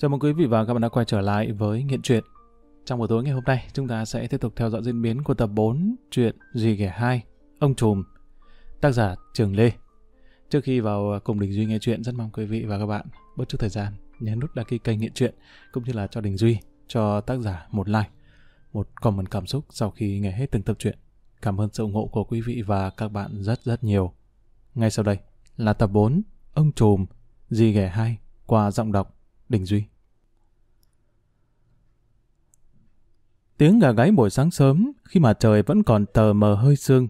Chào mừng quý vị và các bạn đã quay trở lại với Nghiện Truyện. Trong buổi tối ngày hôm nay, chúng ta sẽ tiếp tục theo dõi diễn biến của tập 4 truyện Dì Ghẻ 2, Ông Trùm, tác giả Trường Lê. Trước khi vào cùng Đình Duy nghe chuyện, rất mong quý vị và các bạn bớt chút thời gian nhấn nút đăng ký kênh Nghiện Truyện, cũng như là cho Đình Duy, cho tác giả một like, một comment cảm xúc sau khi nghe hết từng tập truyện. Cảm ơn sự ủng hộ của quý vị và các bạn rất rất nhiều. Ngay sau đây là tập 4, Ông Trùm, Dì Ghẻ 2, qua giọng đọc Đình Duy. Tiếng gà gáy buổi sáng sớm khi mà trời vẫn còn tờ mờ hơi sương.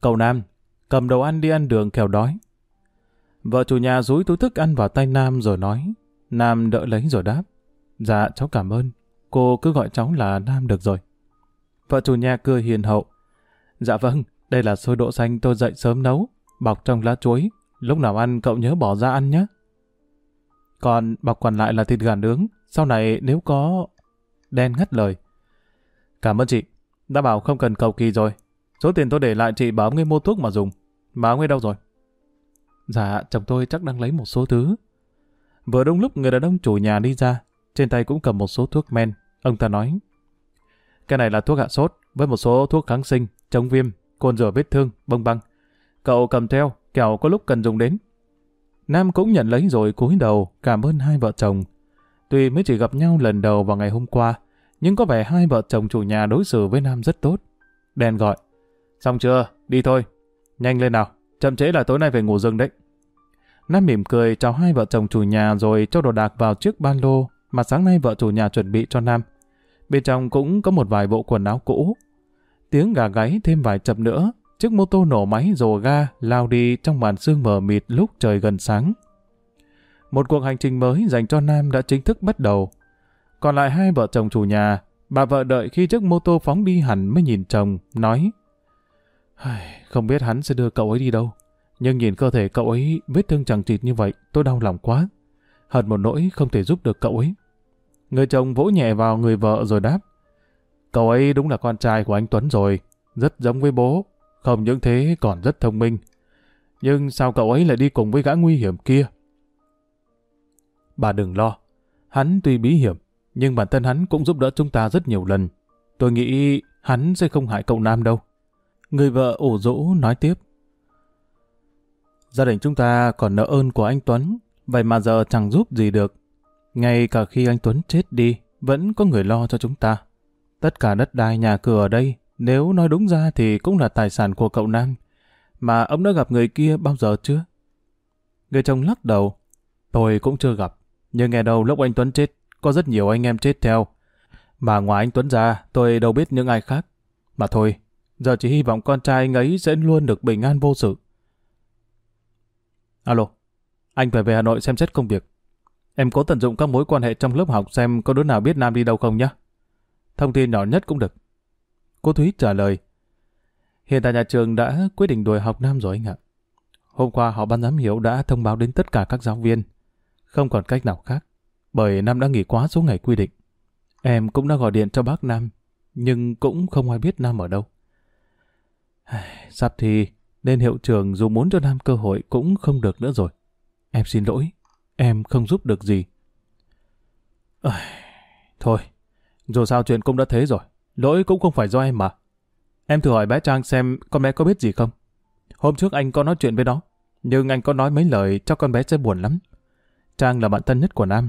Cậu Nam, cầm đồ ăn đi ăn đường kẻo đói. Vợ chủ nhà dúi túi thức ăn vào tay Nam rồi nói. Nam đỡ lấy rồi đáp. Dạ cháu cảm ơn. Cô cứ gọi cháu là Nam được rồi. Vợ chủ nhà cười hiền hậu. Dạ vâng, đây là xôi đỗ xanh tôi dậy sớm nấu, bọc trong lá chuối. Lúc nào ăn cậu nhớ bỏ ra ăn nhé. Còn bọc còn lại là thịt gà nướng. Sau này nếu có... Đen ngắt lời. Cảm ơn chị. Đã bảo không cần cầu kỳ rồi. Số tiền tôi để lại chị bảo ông ấy mua thuốc mà dùng. Mà ông ấy đâu rồi? Dạ, chồng tôi chắc đang lấy một số thứ. Vừa đúng lúc người đàn ông chủ nhà đi ra, trên tay cũng cầm một số thuốc men. Ông ta nói, cái này là thuốc hạ sốt, với một số thuốc kháng sinh, chống viêm, cồn rửa vết thương, bông băng. Cậu cầm theo, kẻo có lúc cần dùng đến. Nam cũng nhận lấy rồi cúi đầu, cảm ơn hai vợ chồng. Tuy mới chỉ gặp nhau lần đầu vào ngày hôm qua, nhưng có vẻ hai vợ chồng chủ nhà đối xử với Nam rất tốt. Đen gọi, xong chưa, đi thôi. Nhanh lên nào, chậm trễ là tối nay phải ngủ rừng đấy. Nam mỉm cười chào hai vợ chồng chủ nhà rồi cho đồ đạc vào chiếc ban lô mà sáng nay vợ chủ nhà chuẩn bị cho Nam. Bên trong cũng có một vài bộ quần áo cũ. Tiếng gà gáy thêm vài chập nữa, chiếc mô tô nổ máy rồ ga lao đi trong màn sương mờ mịt lúc trời gần sáng. Một cuộc hành trình mới dành cho Nam đã chính thức bắt đầu. Còn lại hai vợ chồng chủ nhà, bà vợ đợi khi chiếc mô tô phóng đi hẳn mới nhìn chồng, nói Không biết hắn sẽ đưa cậu ấy đi đâu. Nhưng nhìn cơ thể cậu ấy vết thương chẳng chịt như vậy, tôi đau lòng quá. Hận một nỗi không thể giúp được cậu ấy. Người chồng vỗ nhẹ vào người vợ rồi đáp. Cậu ấy đúng là con trai của anh Tuấn rồi, rất giống với bố, không những thế còn rất thông minh. Nhưng sao cậu ấy lại đi cùng với gã nguy hiểm kia? Bà đừng lo, hắn tuy bí hiểm, nhưng bản thân hắn cũng giúp đỡ chúng ta rất nhiều lần. Tôi nghĩ hắn sẽ không hại cậu Nam đâu. Người vợ ủ rũ nói tiếp. Gia đình chúng ta còn nợ ơn của anh Tuấn, vậy mà giờ chẳng giúp gì được. Ngay cả khi anh Tuấn chết đi, vẫn có người lo cho chúng ta. Tất cả đất đai nhà cửa ở đây, nếu nói đúng ra thì cũng là tài sản của cậu Nam. Mà ông đã gặp người kia bao giờ chưa? Người chồng lắc đầu. Tôi cũng chưa gặp. Nhưng nghe đầu lúc anh Tuấn chết, có rất nhiều anh em chết theo. Mà ngoài anh Tuấn ra, tôi đâu biết những ai khác. Mà thôi, giờ chỉ hy vọng con trai anh ấy sẽ luôn được bình an vô sự. Alo, anh phải về Hà Nội xem xét công việc. Em cố tận dụng các mối quan hệ trong lớp học xem có đứa nào biết Nam đi đâu không nhé. Thông tin nhỏ nhất cũng được. Cô Thúy trả lời. Hiện tại nhà trường đã quyết định đuổi học Nam rồi anh ạ. Hôm qua họ ban giám hiệu đã thông báo đến tất cả các giáo viên. Không còn cách nào khác, bởi Nam đã nghỉ quá số ngày quy định. Em cũng đã gọi điện cho bác Nam, nhưng cũng không ai biết Nam ở đâu. Sắp thì, nên hiệu trưởng dù muốn cho Nam cơ hội cũng không được nữa rồi. Em xin lỗi, em không giúp được gì. À, thôi, dù sao chuyện cũng đã thế rồi, lỗi cũng không phải do em mà. Em thử hỏi bé Trang xem con bé có biết gì không. Hôm trước anh có nói chuyện với nó, nhưng anh có nói mấy lời cho con bé sẽ buồn lắm. Trang là bạn thân nhất của Nam.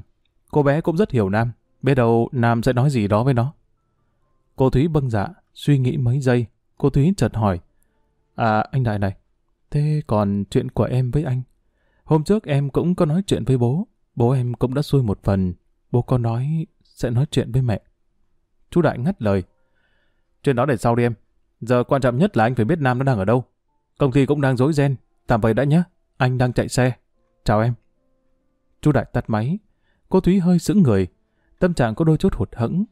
Cô bé cũng rất hiểu Nam, biết đâu Nam sẽ nói gì đó với nó. Cô Thúy bâng dạ, suy nghĩ mấy giây, cô Thúy chợt hỏi. À, anh Đại này, thế còn chuyện của em với anh? Hôm trước em cũng có nói chuyện với bố, bố em cũng đã xui một phần, bố có nói sẽ nói chuyện với mẹ. Chú Đại ngắt lời. Chuyện đó để sau đi em. Giờ quan trọng nhất là anh phải biết Nam nó đang ở đâu. Công ty cũng đang dối ren. Tạm vậy đã nhé. Anh đang chạy xe. Chào em. Chú Đại tắt máy. Cô Thúy hơi sững người. Tâm trạng có đôi chút hụt hẫng.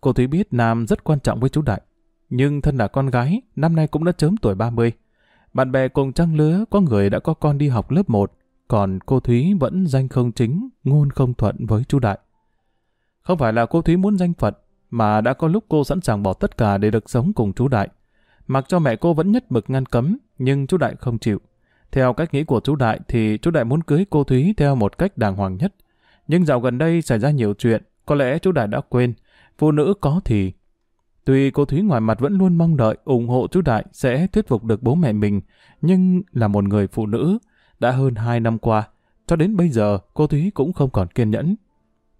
Cô Thúy biết Nam rất quan trọng với chú Đại. Nhưng thân là con gái, năm nay cũng đã chớm tuổi 30. Bạn bè cùng trang lứa có người đã có con đi học lớp 1, còn cô Thúy vẫn danh không chính, ngôn không thuận với chú Đại. Không phải là cô Thúy muốn danh Phật, mà đã có lúc cô sẵn sàng bỏ tất cả để được sống cùng chú Đại. Mặc cho mẹ cô vẫn nhất mực ngăn cấm, nhưng chú Đại không chịu. Theo cách nghĩ của chú Đại thì chú Đại muốn cưới cô Thúy theo một cách đàng hoàng nhất. Nhưng dạo gần đây xảy ra nhiều chuyện, có lẽ chú Đại đã quên, phụ nữ có thì. Tuy cô Thúy ngoài mặt vẫn luôn mong đợi ủng hộ chú Đại sẽ thuyết phục được bố mẹ mình, nhưng là một người phụ nữ, đã hơn hai năm qua, cho đến bây giờ cô Thúy cũng không còn kiên nhẫn.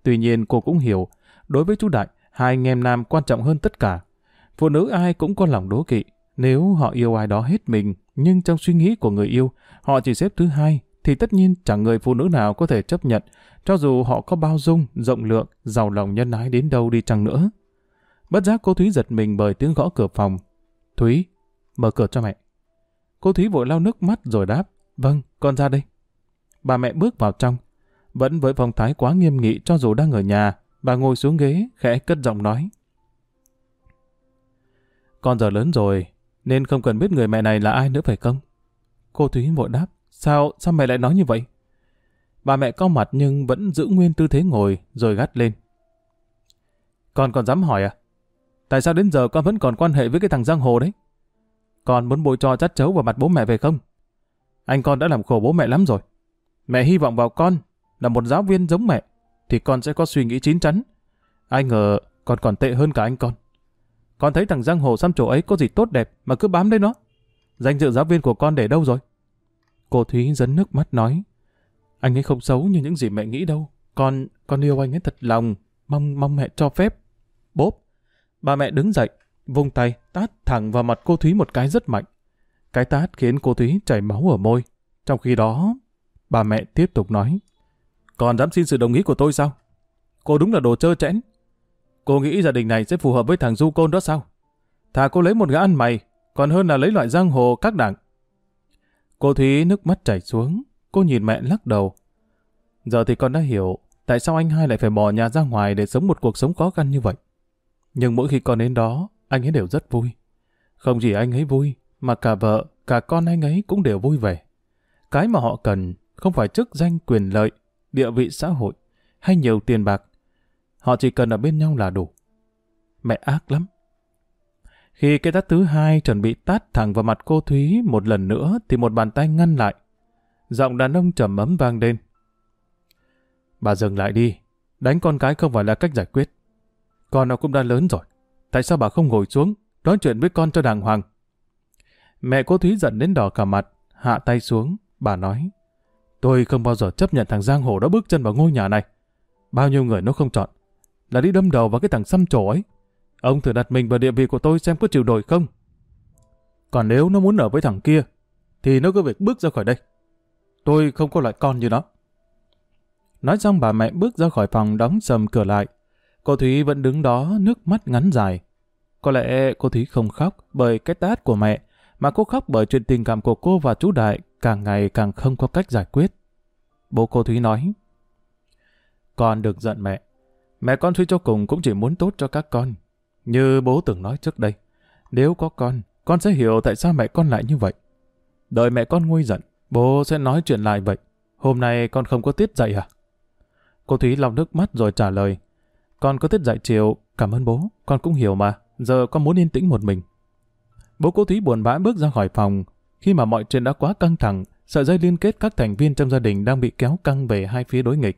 Tuy nhiên cô cũng hiểu, đối với chú Đại, hai anh em nam quan trọng hơn tất cả. Phụ nữ ai cũng có lòng đố kỵ, nếu họ yêu ai đó hết mình, nhưng trong suy nghĩ của người yêu, họ chỉ xếp thứ hai, thì tất nhiên chẳng người phụ nữ nào có thể chấp nhận, cho dù họ có bao dung, rộng lượng, giàu lòng nhân ái đến đâu đi chăng nữa. Bất giác cô Thúy giật mình bởi tiếng gõ cửa phòng. Thúy, mở cửa cho mẹ. Cô Thúy vội lau nước mắt rồi đáp, vâng, con ra đây. Bà mẹ bước vào trong, vẫn với phong thái quá nghiêm nghị cho dù đang ở nhà, bà ngồi xuống ghế, khẽ cất giọng nói. Con giờ lớn rồi, nên không cần biết người mẹ này là ai nữa phải không? Cô Thúy vội đáp, sao, sao mẹ lại nói như vậy? Bà mẹ cau mặt nhưng vẫn giữ nguyên tư thế ngồi, rồi gắt lên. Con còn dám hỏi à? Tại sao đến giờ con vẫn còn quan hệ với cái thằng Giang Hồ đấy? Con muốn bôi cho chát chấu vào mặt bố mẹ về không? Anh con đã làm khổ bố mẹ lắm rồi. Mẹ hy vọng vào con là một giáo viên giống mẹ, thì con sẽ có suy nghĩ chín chắn. Ai ngờ con còn tệ hơn cả anh con. Con thấy thằng Giang Hồ xăm chỗ ấy có gì tốt đẹp mà cứ bám lấy nó. Danh dự giáo viên của con để đâu rồi? Cô Thúy dấn nước mắt nói. Anh ấy không xấu như những gì mẹ nghĩ đâu. Con, con yêu anh ấy thật lòng, mong mong mẹ cho phép. Bốp. Bà mẹ đứng dậy, vung tay, tát thẳng vào mặt cô Thúy một cái rất mạnh. Cái tát khiến cô Thúy chảy máu ở môi. Trong khi đó, bà mẹ tiếp tục nói. Còn dám xin sự đồng ý của tôi sao? Cô đúng là đồ trơ chẽn. Cô nghĩ gia đình này sẽ phù hợp với thằng Du Côn đó sao? Thà cô lấy một gã ăn mày, còn hơn là lấy loại giang hồ các đảng. Cô Thúy nước mắt chảy xuống, cô nhìn mẹ lắc đầu. Giờ thì con đã hiểu tại sao anh hai lại phải bỏ nhà ra ngoài để sống một cuộc sống khó khăn như vậy. Nhưng mỗi khi con đến đó, anh ấy đều rất vui. Không chỉ anh ấy vui, mà cả vợ, cả con anh ấy cũng đều vui vẻ. Cái mà họ cần không phải chức danh quyền lợi, địa vị xã hội hay nhiều tiền bạc. Họ chỉ cần ở bên nhau là đủ. Mẹ ác lắm. Khi cái tát thứ hai chuẩn bị tát thẳng vào mặt cô Thúy một lần nữa thì một bàn tay ngăn lại. Giọng đàn ông trầm ấm vang lên. Bà dừng lại đi. Đánh con cái không phải là cách giải quyết. Con nó cũng đã lớn rồi. Tại sao bà không ngồi xuống, nói chuyện với con cho đàng hoàng? Mẹ cô Thúy giận đến đỏ cả mặt, hạ tay xuống, bà nói. Tôi không bao giờ chấp nhận thằng Giang Hồ đó bước chân vào ngôi nhà này. Bao nhiêu người nó không chọn. Là đi đâm đầu vào cái thằng xăm trổ ấy. Ông thử đặt mình vào địa vị của tôi xem có chịu đổi không. Còn nếu nó muốn ở với thằng kia, thì nó cứ việc bước ra khỏi đây. Tôi không có loại con như nó. Nói xong bà mẹ bước ra khỏi phòng đóng sầm cửa lại. Cô Thúy vẫn đứng đó nước mắt ngắn dài. Có lẽ cô Thúy không khóc bởi cái tát của mẹ, mà cô khóc bởi chuyện tình cảm của cô và chú Đại càng ngày càng không có cách giải quyết. Bố cô Thúy nói, Con được giận mẹ. Mẹ con suy cho cùng cũng chỉ muốn tốt cho các con. Như bố từng nói trước đây, nếu có con, con sẽ hiểu tại sao mẹ con lại như vậy. Đợi mẹ con nguôi giận, bố sẽ nói chuyện lại vậy. Hôm nay con không có tiết dạy à? Cô Thúy lau nước mắt rồi trả lời. Con có tiết dạy chiều, cảm ơn bố, con cũng hiểu mà. Giờ con muốn yên tĩnh một mình. Bố cô Thúy buồn bã bước ra khỏi phòng. Khi mà mọi chuyện đã quá căng thẳng, sợi dây liên kết các thành viên trong gia đình đang bị kéo căng về hai phía đối nghịch.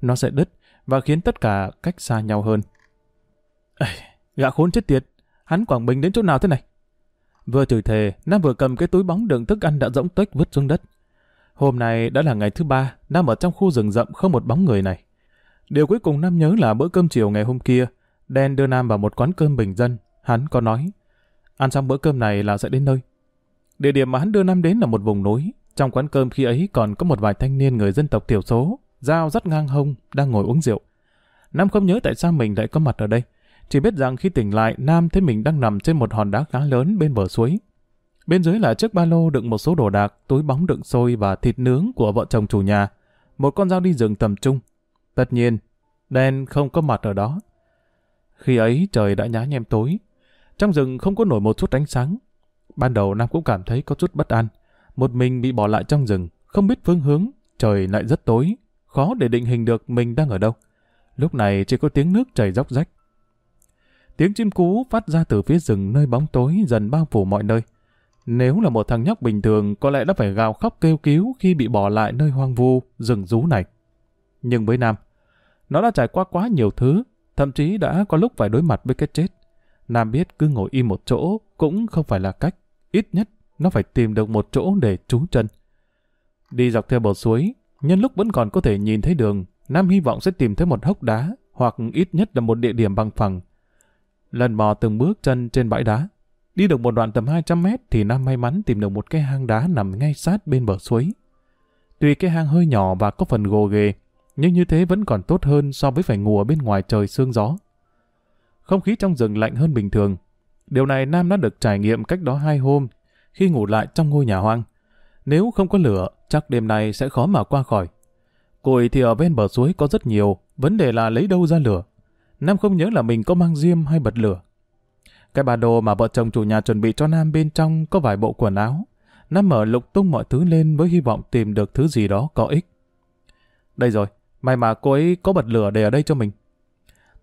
Nó sẽ đứt và khiến tất cả cách xa nhau hơn. Ê, gã khốn chết tiệt, hắn Quảng Bình đến chỗ nào thế này? Vừa chửi thề, Nam vừa cầm cái túi bóng đựng thức ăn đã rỗng tuếch vứt xuống đất. Hôm nay đã là ngày thứ ba, Nam ở trong khu rừng rậm không một bóng người này. Điều cuối cùng Nam nhớ là bữa cơm chiều ngày hôm kia, Đen đưa Nam vào một quán cơm bình dân. Hắn có nói, ăn xong bữa cơm này là sẽ đến nơi. Địa điểm mà hắn đưa Nam đến là một vùng núi. Trong quán cơm khi ấy còn có một vài thanh niên người dân tộc thiểu số, dao dắt ngang hông, đang ngồi uống rượu. Nam không nhớ tại sao mình lại có mặt ở đây. Chỉ biết rằng khi tỉnh lại, Nam thấy mình đang nằm trên một hòn đá khá lớn bên bờ suối. Bên dưới là chiếc ba lô đựng một số đồ đạc, túi bóng đựng xôi và thịt nướng của vợ chồng chủ nhà. Một con dao đi rừng tầm trung. Tất nhiên, đen không có mặt ở đó. Khi ấy trời đã nhá nhem tối. Trong rừng không có nổi một chút ánh sáng. Ban đầu Nam cũng cảm thấy có chút bất an. Một mình bị bỏ lại trong rừng, không biết phương hướng, trời lại rất tối, khó để định hình được mình đang ở đâu. Lúc này chỉ có tiếng nước chảy róc rách. Tiếng chim cú phát ra từ phía rừng nơi bóng tối dần bao phủ mọi nơi. Nếu là một thằng nhóc bình thường, có lẽ đã phải gào khóc kêu cứu khi bị bỏ lại nơi hoang vu, rừng rú này. Nhưng với Nam, Nó đã trải qua quá nhiều thứ, thậm chí đã có lúc phải đối mặt với cái chết. Nam biết cứ ngồi im một chỗ cũng không phải là cách. Ít nhất, nó phải tìm được một chỗ để trú chân. Đi dọc theo bờ suối, nhân lúc vẫn còn có thể nhìn thấy đường, Nam hy vọng sẽ tìm thấy một hốc đá, hoặc ít nhất là một địa điểm bằng phẳng. Lần mò từng bước chân trên bãi đá, đi được một đoạn tầm 200 mét thì Nam may mắn tìm được một cái hang đá nằm ngay sát bên bờ suối. Tuy cái hang hơi nhỏ và có phần gồ ghề, nhưng như thế vẫn còn tốt hơn so với phải ngủ ở bên ngoài trời sương gió. Không khí trong rừng lạnh hơn bình thường. Điều này Nam đã được trải nghiệm cách đó hai hôm khi ngủ lại trong ngôi nhà hoang. Nếu không có lửa, chắc đêm nay sẽ khó mà qua khỏi. Củi thì ở bên bờ suối có rất nhiều, vấn đề là lấy đâu ra lửa. Nam không nhớ là mình có mang diêm hay bật lửa. Cái bà đồ mà vợ chồng chủ nhà chuẩn bị cho Nam bên trong có vài bộ quần áo. Nam mở lục tung mọi thứ lên với hy vọng tìm được thứ gì đó có ích. Đây rồi, may mà cô ấy có bật lửa để ở đây cho mình.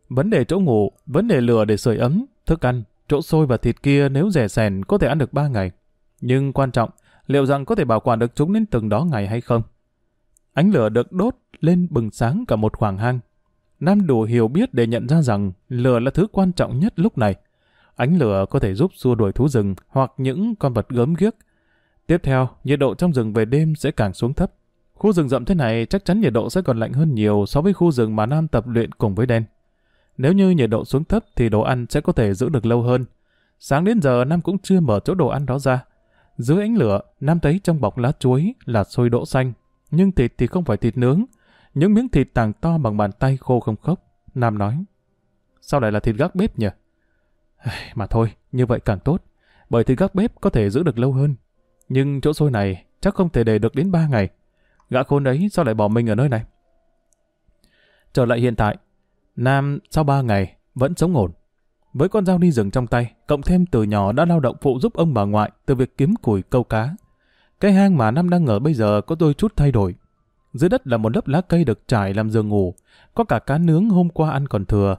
Vấn đề chỗ ngủ, vấn đề lửa để sưởi ấm, thức ăn, chỗ sôi và thịt kia nếu rẻ sèn có thể ăn được 3 ngày. Nhưng quan trọng, liệu rằng có thể bảo quản được chúng đến từng đó ngày hay không? Ánh lửa được đốt lên bừng sáng cả một khoảng hang. Nam đủ hiểu biết để nhận ra rằng lửa là thứ quan trọng nhất lúc này. Ánh lửa có thể giúp xua đuổi thú rừng hoặc những con vật gớm ghiếc. Tiếp theo, nhiệt độ trong rừng về đêm sẽ càng xuống thấp. Khu rừng rậm thế này chắc chắn nhiệt độ sẽ còn lạnh hơn nhiều so với khu rừng mà Nam tập luyện cùng với đen. Nếu như nhiệt độ xuống thấp thì đồ ăn sẽ có thể giữ được lâu hơn. Sáng đến giờ Nam cũng chưa mở chỗ đồ ăn đó ra. Dưới ánh lửa, Nam thấy trong bọc lá chuối là xôi đỗ xanh. Nhưng thịt thì không phải thịt nướng. Những miếng thịt tàng to bằng bàn tay khô không khốc. Nam nói. Sao lại là thịt gác bếp nhỉ? Mà thôi, như vậy càng tốt. Bởi thịt gác bếp có thể giữ được lâu hơn. Nhưng chỗ xôi này chắc không thể để được đến 3 ngày. Gã khôn ấy sao lại bỏ mình ở nơi này? Trở lại hiện tại, Nam sau 3 ngày vẫn sống ổn. Với con dao đi rừng trong tay, cộng thêm từ nhỏ đã lao động phụ giúp ông bà ngoại từ việc kiếm củi câu cá. Cái hang mà năm đang ở bây giờ có đôi chút thay đổi. Dưới đất là một lớp lá cây được trải làm giường ngủ, có cả cá nướng hôm qua ăn còn thừa.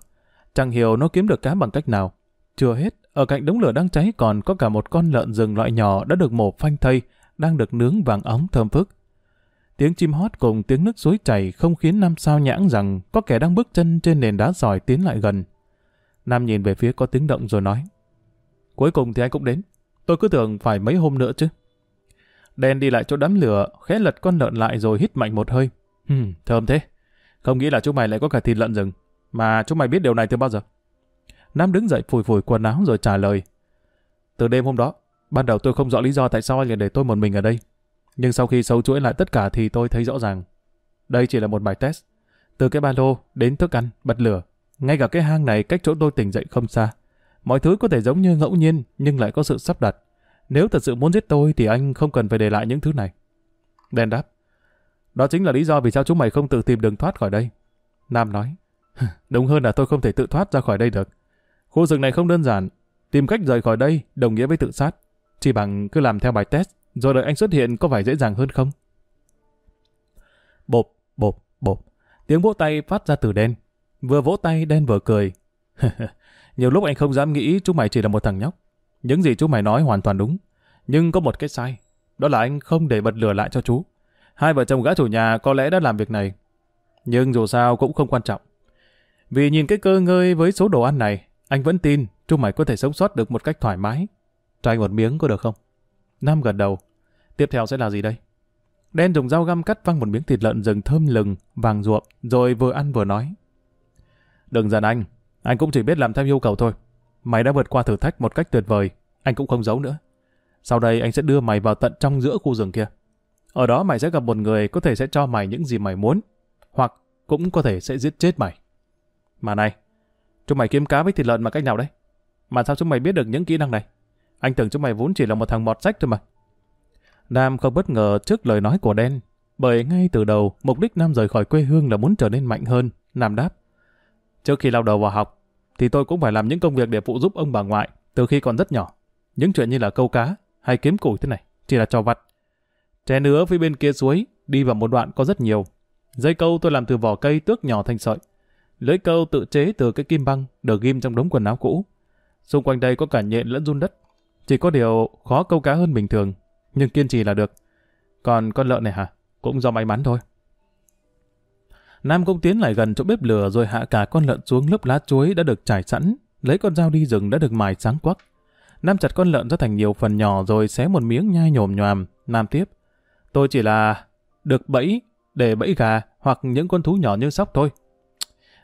Chẳng hiểu nó kiếm được cá bằng cách nào. Chưa hết, ở cạnh đống lửa đang cháy còn có cả một con lợn rừng loại nhỏ đã được mổ phanh thây, đang được nướng vàng óng thơm phức. Tiếng chim hót cùng tiếng nước suối chảy không khiến Nam sao nhãng rằng có kẻ đang bước chân trên nền đá sỏi tiến lại gần. Nam nhìn về phía có tiếng động rồi nói. Cuối cùng thì anh cũng đến. Tôi cứ tưởng phải mấy hôm nữa chứ. Đen đi lại chỗ đám lửa, khẽ lật con lợn lại rồi hít mạnh một hơi. Hừm, thơm thế. Không nghĩ là chúng mày lại có cả thịt lợn rừng. Mà chúng mày biết điều này từ bao giờ? Nam đứng dậy phủi phủi quần áo rồi trả lời. Từ đêm hôm đó, ban đầu tôi không rõ lý do tại sao anh lại để tôi một mình ở đây. Nhưng sau khi sâu chuỗi lại tất cả thì tôi thấy rõ ràng. Đây chỉ là một bài test. Từ cái ba lô đến thức ăn, bật lửa. Ngay cả cái hang này cách chỗ tôi tỉnh dậy không xa. Mọi thứ có thể giống như ngẫu nhiên nhưng lại có sự sắp đặt. Nếu thật sự muốn giết tôi thì anh không cần phải để lại những thứ này. Đen đáp. Đó chính là lý do vì sao chúng mày không tự tìm đường thoát khỏi đây. Nam nói. Đúng hơn là tôi không thể tự thoát ra khỏi đây được. Khu rừng này không đơn giản. Tìm cách rời khỏi đây đồng nghĩa với tự sát. Chỉ bằng cứ làm theo bài test rồi đợi anh xuất hiện có phải dễ dàng hơn không? Bộp, bộp, bộp. Tiếng vỗ tay phát ra từ đen. Vừa vỗ tay đen vừa cười. Nhiều lúc anh không dám nghĩ chú mày chỉ là một thằng nhóc. Những gì chú mày nói hoàn toàn đúng. Nhưng có một cái sai. Đó là anh không để bật lửa lại cho chú. Hai vợ chồng gã chủ nhà có lẽ đã làm việc này. Nhưng dù sao cũng không quan trọng. Vì nhìn cái cơ ngơi với số đồ ăn này, anh vẫn tin chú mày có thể sống sót được một cách thoải mái. Cho anh một miếng có được không? Nam gật đầu. Tiếp theo sẽ là gì đây? Đen dùng dao găm cắt văng một miếng thịt lợn rừng thơm lừng, vàng ruộm, rồi vừa ăn vừa nói. Đừng giận anh, anh cũng chỉ biết làm theo yêu cầu thôi. Mày đã vượt qua thử thách một cách tuyệt vời, anh cũng không giấu nữa. Sau đây anh sẽ đưa mày vào tận trong giữa khu rừng kia. Ở đó mày sẽ gặp một người có thể sẽ cho mày những gì mày muốn, hoặc cũng có thể sẽ giết chết mày. Mà này, chúng mày kiếm cá với thịt lợn mà cách nào đấy? Mà sao chúng mày biết được những kỹ năng này? Anh tưởng chúng mày vốn chỉ là một thằng mọt sách thôi mà. Nam không bất ngờ trước lời nói của Đen, bởi ngay từ đầu mục đích Nam rời khỏi quê hương là muốn trở nên mạnh hơn. Nam đáp, trước khi lao đầu vào học, thì tôi cũng phải làm những công việc để phụ giúp ông bà ngoại từ khi còn rất nhỏ. Những chuyện như là câu cá hay kiếm củi thế này chỉ là trò vặt. Tre nứa phía bên kia suối đi vào một đoạn có rất nhiều. Dây câu tôi làm từ vỏ cây tước nhỏ thành sợi. Lưới câu tự chế từ cái kim băng được ghim trong đống quần áo cũ. Xung quanh đây có cả nhện lẫn run đất. Chỉ có điều khó câu cá hơn bình thường, nhưng kiên trì là được. Còn con lợn này hả? Cũng do may mắn thôi. Nam cũng tiến lại gần chỗ bếp lửa rồi hạ cả con lợn xuống lớp lá chuối đã được trải sẵn, lấy con dao đi rừng đã được mài sáng quắc. Nam chặt con lợn ra thành nhiều phần nhỏ rồi xé một miếng nhai nhồm nhòm. Nam tiếp. Tôi chỉ là được bẫy để bẫy gà hoặc những con thú nhỏ như sóc thôi.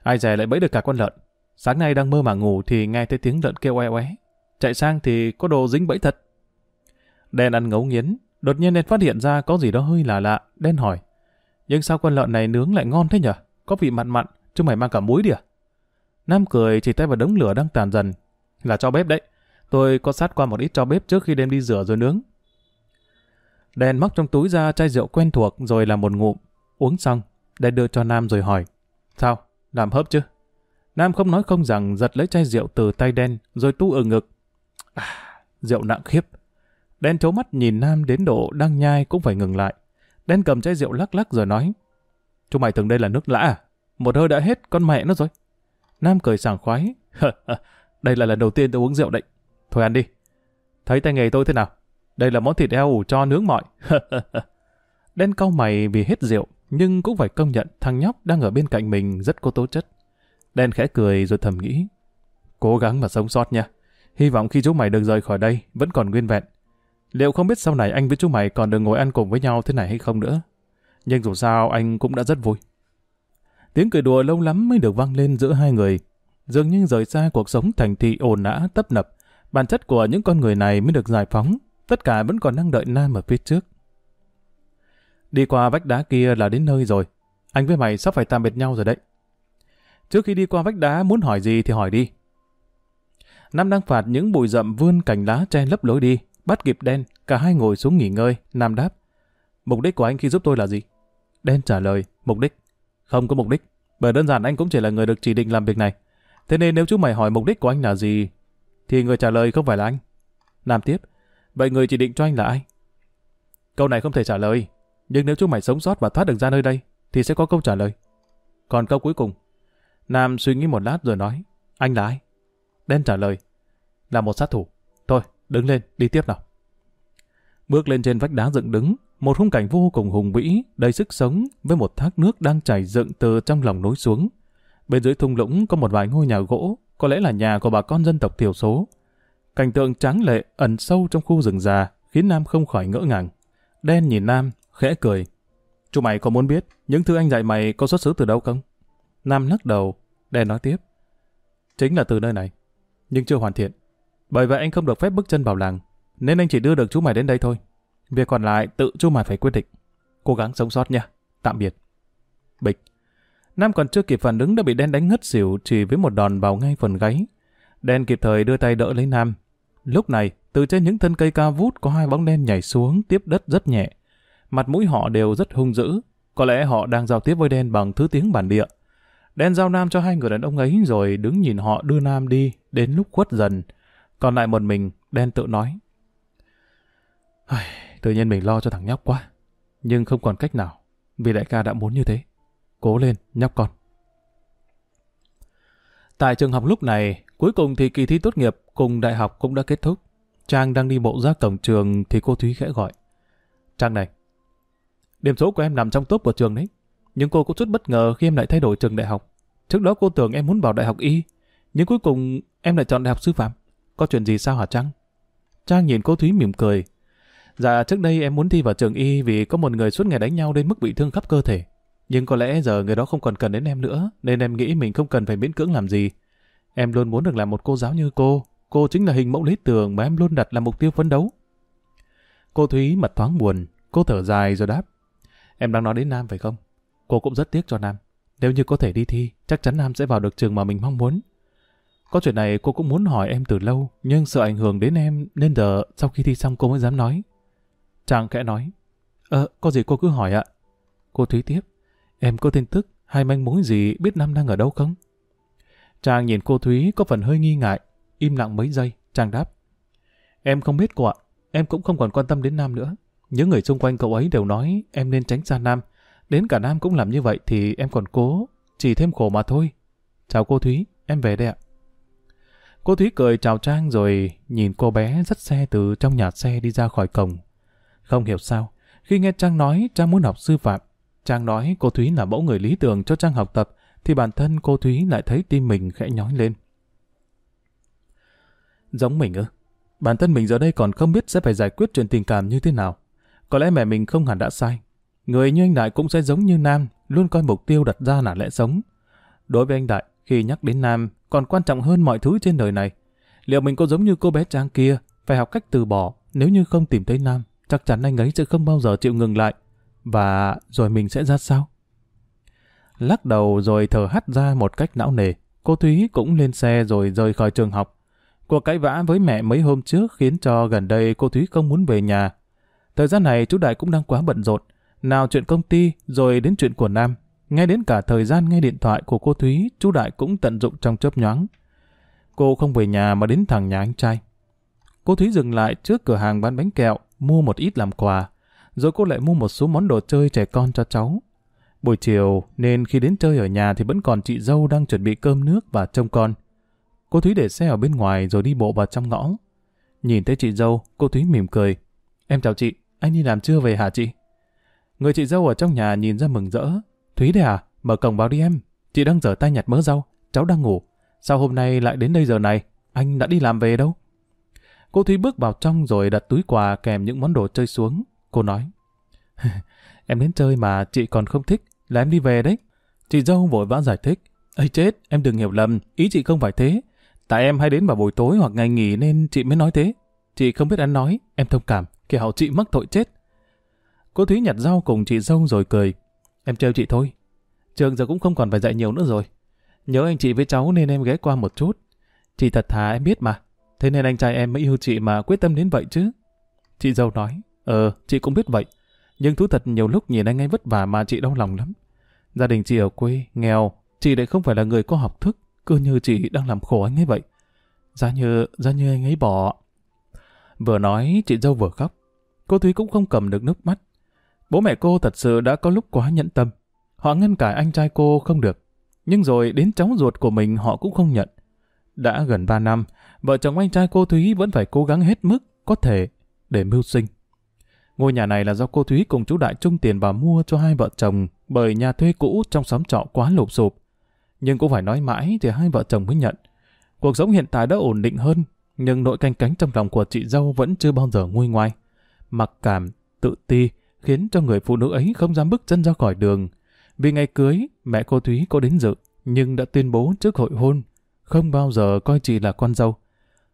Ai dè lại bẫy được cả con lợn. Sáng nay đang mơ mà ngủ thì nghe thấy tiếng lợn kêu oe oé. Chạy sang thì có đồ dính bẫy thật. Đen ăn ngấu nghiến, đột nhiên đen phát hiện ra có gì đó hơi lạ lạ. Đen hỏi. Nhưng sao con lợn này nướng lại ngon thế nhở? Có vị mặn mặn, chứ mày mang cả muối đi à? Nam cười chỉ tay vào đống lửa đang tàn dần. Là cho bếp đấy. Tôi có sát qua một ít cho bếp trước khi đem đi rửa rồi nướng. Đen móc trong túi ra chai rượu quen thuộc rồi làm một ngụm. Uống xong, Đèn đưa cho Nam rồi hỏi. Sao? Làm hớp chứ? Nam không nói không rằng giật lấy chai rượu từ tay đen rồi tu ở ngực. À, rượu nặng khiếp. Đen trố mắt nhìn Nam đến độ đang nhai cũng phải ngừng lại. Đen cầm chai rượu lắc lắc rồi nói. Chúng mày tưởng đây là nước lã à? Một hơi đã hết, con mẹ nó rồi. Nam cười sảng khoái. đây là lần đầu tiên tôi uống rượu đấy. Thôi ăn đi. Thấy tay nghề tôi thế nào? Đây là món thịt heo ủ cho nướng mọi. Đen cau mày vì hết rượu, nhưng cũng phải công nhận thằng nhóc đang ở bên cạnh mình rất có tố chất. Đen khẽ cười rồi thầm nghĩ. Cố gắng mà sống sót nha. Hy vọng khi chú mày được rời khỏi đây vẫn còn nguyên vẹn. Liệu không biết sau này anh với chú mày còn được ngồi ăn cùng với nhau thế này hay không nữa? Nhưng dù sao, anh cũng đã rất vui. Tiếng cười đùa lâu lắm mới được vang lên giữa hai người. Dường như rời xa cuộc sống thành thị ồn ã tấp nập. Bản chất của những con người này mới được giải phóng. Tất cả vẫn còn đang đợi Nam ở phía trước. Đi qua vách đá kia là đến nơi rồi. Anh với mày sắp phải tạm biệt nhau rồi đấy. Trước khi đi qua vách đá muốn hỏi gì thì hỏi đi. Nam đang phạt những bụi rậm vươn cành lá che lấp lối đi. Bắt kịp đen, cả hai ngồi xuống nghỉ ngơi. Nam đáp. Mục đích của anh khi giúp tôi là gì? Đen trả lời. Mục đích. Không có mục đích. Bởi đơn giản anh cũng chỉ là người được chỉ định làm việc này. Thế nên nếu chú mày hỏi mục đích của anh là gì, thì người trả lời không phải là anh. Nam tiếp. Vậy người chỉ định cho anh là ai? Câu này không thể trả lời. Nhưng nếu chú mày sống sót và thoát được ra nơi đây, thì sẽ có câu trả lời. Còn câu cuối cùng. Nam suy nghĩ một lát rồi nói. Anh là ai? Đen trả lời. Là một sát thủ. Thôi, đứng lên, đi tiếp nào. Bước lên trên vách đá dựng đứng, một khung cảnh vô cùng hùng vĩ, đầy sức sống với một thác nước đang chảy dựng từ trong lòng núi xuống. Bên dưới thung lũng có một vài ngôi nhà gỗ, có lẽ là nhà của bà con dân tộc thiểu số. Cảnh tượng tráng lệ ẩn sâu trong khu rừng già khiến Nam không khỏi ngỡ ngàng. Đen nhìn Nam, khẽ cười. Chú mày có muốn biết những thứ anh dạy mày có xuất xứ từ đâu không? Nam lắc đầu, đen nói tiếp. Chính là từ nơi này, nhưng chưa hoàn thiện. Bởi vậy anh không được phép bước chân vào làng, nên anh chỉ đưa được chú mày đến đây thôi. Việc còn lại tự chú mày phải quyết định. Cố gắng sống sót nha. Tạm biệt. Bịch. Nam còn chưa kịp phản ứng đã bị đen đánh ngất xỉu chỉ với một đòn vào ngay phần gáy. Đen kịp thời đưa tay đỡ lấy Nam. Lúc này, từ trên những thân cây cao vút có hai bóng đen nhảy xuống tiếp đất rất nhẹ. Mặt mũi họ đều rất hung dữ. Có lẽ họ đang giao tiếp với đen bằng thứ tiếng bản địa. Đen giao Nam cho hai người đàn ông ấy rồi đứng nhìn họ đưa Nam đi đến lúc khuất dần. Còn lại một mình, đen tự nói. Tự nhiên mình lo cho thằng nhóc quá. Nhưng không còn cách nào, vì đại ca đã muốn như thế. Cố lên, nhóc con. Tại trường học lúc này, cuối cùng thì kỳ thi tốt nghiệp cùng đại học cũng đã kết thúc. Trang đang đi bộ ra cổng trường thì cô Thúy khẽ gọi. Trang này, điểm số của em nằm trong top của trường đấy. Nhưng cô có chút bất ngờ khi em lại thay đổi trường đại học. Trước đó cô tưởng em muốn vào đại học y, nhưng cuối cùng em lại chọn đại học sư phạm. Có chuyện gì sao hả Trang? Trang nhìn cô Thúy mỉm cười. Dạ trước đây em muốn thi vào trường y vì có một người suốt ngày đánh nhau đến mức bị thương khắp cơ thể. Nhưng có lẽ giờ người đó không còn cần đến em nữa, nên em nghĩ mình không cần phải miễn cưỡng làm gì. Em luôn muốn được làm một cô giáo như cô. Cô chính là hình mẫu lý tưởng mà em luôn đặt là mục tiêu phấn đấu. Cô Thúy mặt thoáng buồn, cô thở dài rồi đáp. Em đang nói đến Nam phải không? Cô cũng rất tiếc cho Nam. Nếu như có thể đi thi, chắc chắn Nam sẽ vào được trường mà mình mong muốn. Có chuyện này cô cũng muốn hỏi em từ lâu, nhưng sợ ảnh hưởng đến em nên giờ sau khi thi xong cô mới dám nói. Chàng khẽ nói, Ờ, có gì cô cứ hỏi ạ. Cô Thúy tiếp, em có tin tức hay manh mối gì biết Nam đang ở đâu không? Chàng nhìn cô Thúy có phần hơi nghi ngại, im lặng mấy giây, chàng đáp. Em không biết cô ạ, em cũng không còn quan tâm đến Nam nữa. Những người xung quanh cậu ấy đều nói em nên tránh xa Nam. Đến cả Nam cũng làm như vậy thì em còn cố, chỉ thêm khổ mà thôi. Chào cô Thúy, em về đây ạ. Cô Thúy cười chào Trang rồi nhìn cô bé dắt xe từ trong nhà xe đi ra khỏi cổng. Không hiểu sao, khi nghe Trang nói Trang muốn học sư phạm, Trang nói cô Thúy là mẫu người lý tưởng cho Trang học tập, thì bản thân cô Thúy lại thấy tim mình khẽ nhói lên. Giống mình ư? Bản thân mình giờ đây còn không biết sẽ phải giải quyết chuyện tình cảm như thế nào. Có lẽ mẹ mình không hẳn đã sai. Người như anh Đại cũng sẽ giống như Nam, luôn coi mục tiêu đặt ra là lẽ sống. Đối với anh Đại, khi nhắc đến Nam, còn quan trọng hơn mọi thứ trên đời này. Liệu mình có giống như cô bé Trang kia, phải học cách từ bỏ, nếu như không tìm thấy Nam, chắc chắn anh ấy sẽ không bao giờ chịu ngừng lại. Và rồi mình sẽ ra sao? Lắc đầu rồi thở hắt ra một cách não nề, cô Thúy cũng lên xe rồi rời khỏi trường học. Cuộc cãi vã với mẹ mấy hôm trước khiến cho gần đây cô Thúy không muốn về nhà. Thời gian này chú Đại cũng đang quá bận rộn. Nào chuyện công ty, rồi đến chuyện của Nam. Ngay đến cả thời gian nghe điện thoại của cô Thúy, chú Đại cũng tận dụng trong chớp nhoáng. Cô không về nhà mà đến thẳng nhà anh trai. Cô Thúy dừng lại trước cửa hàng bán bánh kẹo, mua một ít làm quà. Rồi cô lại mua một số món đồ chơi trẻ con cho cháu. Buổi chiều, nên khi đến chơi ở nhà thì vẫn còn chị dâu đang chuẩn bị cơm nước và trông con. Cô Thúy để xe ở bên ngoài rồi đi bộ vào trong ngõ. Nhìn thấy chị dâu, cô Thúy mỉm cười. Em chào chị, anh đi làm chưa về hả chị? Người chị dâu ở trong nhà nhìn ra mừng rỡ. Thúy đấy à? Mở cổng vào đi em. Chị đang dở tay nhặt mớ rau, cháu đang ngủ. Sao hôm nay lại đến đây giờ này? Anh đã đi làm về đâu? Cô Thúy bước vào trong rồi đặt túi quà kèm những món đồ chơi xuống. Cô nói. em đến chơi mà chị còn không thích, là em đi về đấy. Chị dâu vội vã giải thích. Ây chết, em đừng hiểu lầm, ý chị không phải thế. Tại em hay đến vào buổi tối hoặc ngày nghỉ nên chị mới nói thế. Chị không biết ăn nói, em thông cảm, kẻo hậu chị mắc tội chết. Cô Thúy nhặt rau cùng chị dâu rồi cười. Em trêu chị thôi. Trường giờ cũng không còn phải dạy nhiều nữa rồi. Nhớ anh chị với cháu nên em ghé qua một chút. Chị thật thà em biết mà. Thế nên anh trai em mới yêu chị mà quyết tâm đến vậy chứ. Chị dâu nói. Ờ, chị cũng biết vậy. Nhưng thú thật nhiều lúc nhìn anh ấy vất vả mà chị đau lòng lắm. Gia đình chị ở quê, nghèo. Chị lại không phải là người có học thức. Cứ như chị đang làm khổ anh ấy vậy. Giá như, giá như anh ấy bỏ. Vừa nói, chị dâu vừa khóc. Cô Thúy cũng không cầm được nước mắt. Bố mẹ cô thật sự đã có lúc quá nhẫn tâm. Họ ngăn cản anh trai cô không được. Nhưng rồi đến cháu ruột của mình họ cũng không nhận. Đã gần 3 năm, vợ chồng anh trai cô Thúy vẫn phải cố gắng hết mức có thể để mưu sinh. Ngôi nhà này là do cô Thúy cùng chú Đại chung tiền vào mua cho hai vợ chồng bởi nhà thuê cũ trong xóm trọ quá lụp sụp. Nhưng cũng phải nói mãi thì hai vợ chồng mới nhận. Cuộc sống hiện tại đã ổn định hơn, nhưng nỗi canh cánh trong lòng của chị dâu vẫn chưa bao giờ nguôi ngoai. Mặc cảm, tự ti khiến cho người phụ nữ ấy không dám bước chân ra khỏi đường. Vì ngày cưới, mẹ cô Thúy có đến dự, nhưng đã tuyên bố trước hội hôn, không bao giờ coi chị là con dâu.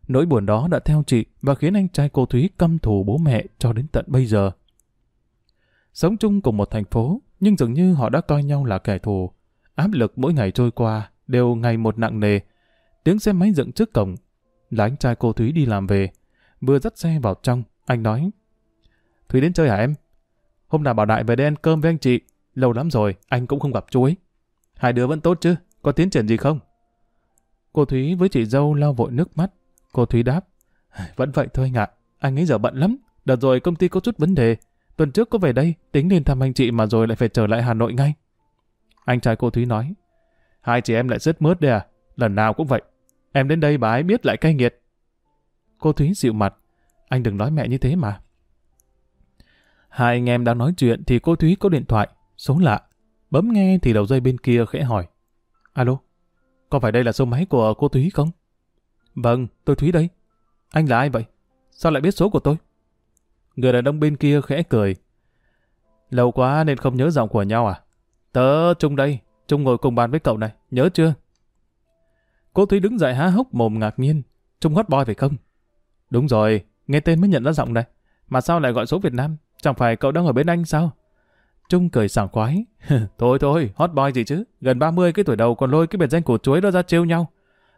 Nỗi buồn đó đã theo chị và khiến anh trai cô Thúy căm thù bố mẹ cho đến tận bây giờ. Sống chung cùng một thành phố, nhưng dường như họ đã coi nhau là kẻ thù. Áp lực mỗi ngày trôi qua đều ngày một nặng nề. Tiếng xe máy dựng trước cổng là anh trai cô Thúy đi làm về. Vừa dắt xe vào trong, anh nói Thúy đến chơi hả em? Hôm nào bảo Đại về đây ăn cơm với anh chị. Lâu lắm rồi, anh cũng không gặp chú ấy. Hai đứa vẫn tốt chứ? Có tiến triển gì không? Cô Thúy với chị dâu lau vội nước mắt. Cô Thúy đáp. Vẫn vậy thôi anh ạ. Anh ấy giờ bận lắm. Đợt rồi công ty có chút vấn đề. Tuần trước có về đây, tính lên thăm anh chị mà rồi lại phải trở lại Hà Nội ngay. Anh trai cô Thúy nói. Hai chị em lại rất mướt đây à? Lần nào cũng vậy. Em đến đây bà ấy biết lại cay nghiệt. Cô Thúy dịu mặt. Anh đừng nói mẹ như thế mà. Hai anh em đang nói chuyện thì cô Thúy có điện thoại, số lạ. Bấm nghe thì đầu dây bên kia khẽ hỏi. Alo, có phải đây là số máy của cô Thúy không? Vâng, tôi Thúy đây. Anh là ai vậy? Sao lại biết số của tôi? Người đàn ông bên kia khẽ cười. Lâu quá nên không nhớ giọng của nhau à? Tớ Trung đây, Trung ngồi cùng bàn với cậu này, nhớ chưa? Cô Thúy đứng dậy há hốc mồm ngạc nhiên. Trung hot boy phải không? Đúng rồi, nghe tên mới nhận ra giọng này. Mà sao lại gọi số Việt Nam? Chẳng phải cậu đang ở bên anh sao? Trung cười sảng khoái. thôi thôi, hot boy gì chứ. Gần 30 cái tuổi đầu còn lôi cái biệt danh của chuối đó ra trêu nhau.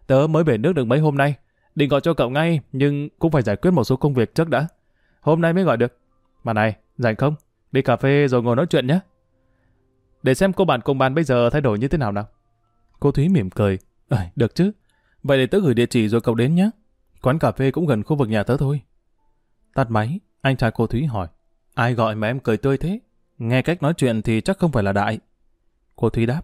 Tớ mới về nước được mấy hôm nay. Định gọi cho cậu ngay, nhưng cũng phải giải quyết một số công việc trước đã. Hôm nay mới gọi được. Mà này, rảnh không? Đi cà phê rồi ngồi nói chuyện nhé. Để xem cô bạn cùng bàn bây giờ thay đổi như thế nào nào. Cô Thúy mỉm cười. À, được chứ. Vậy để tớ gửi địa chỉ rồi cậu đến nhé. Quán cà phê cũng gần khu vực nhà tớ thôi. Tắt máy, anh trai cô Thúy hỏi. Ai gọi mà em cười tươi thế? Nghe cách nói chuyện thì chắc không phải là Đại. Cô Thúy đáp.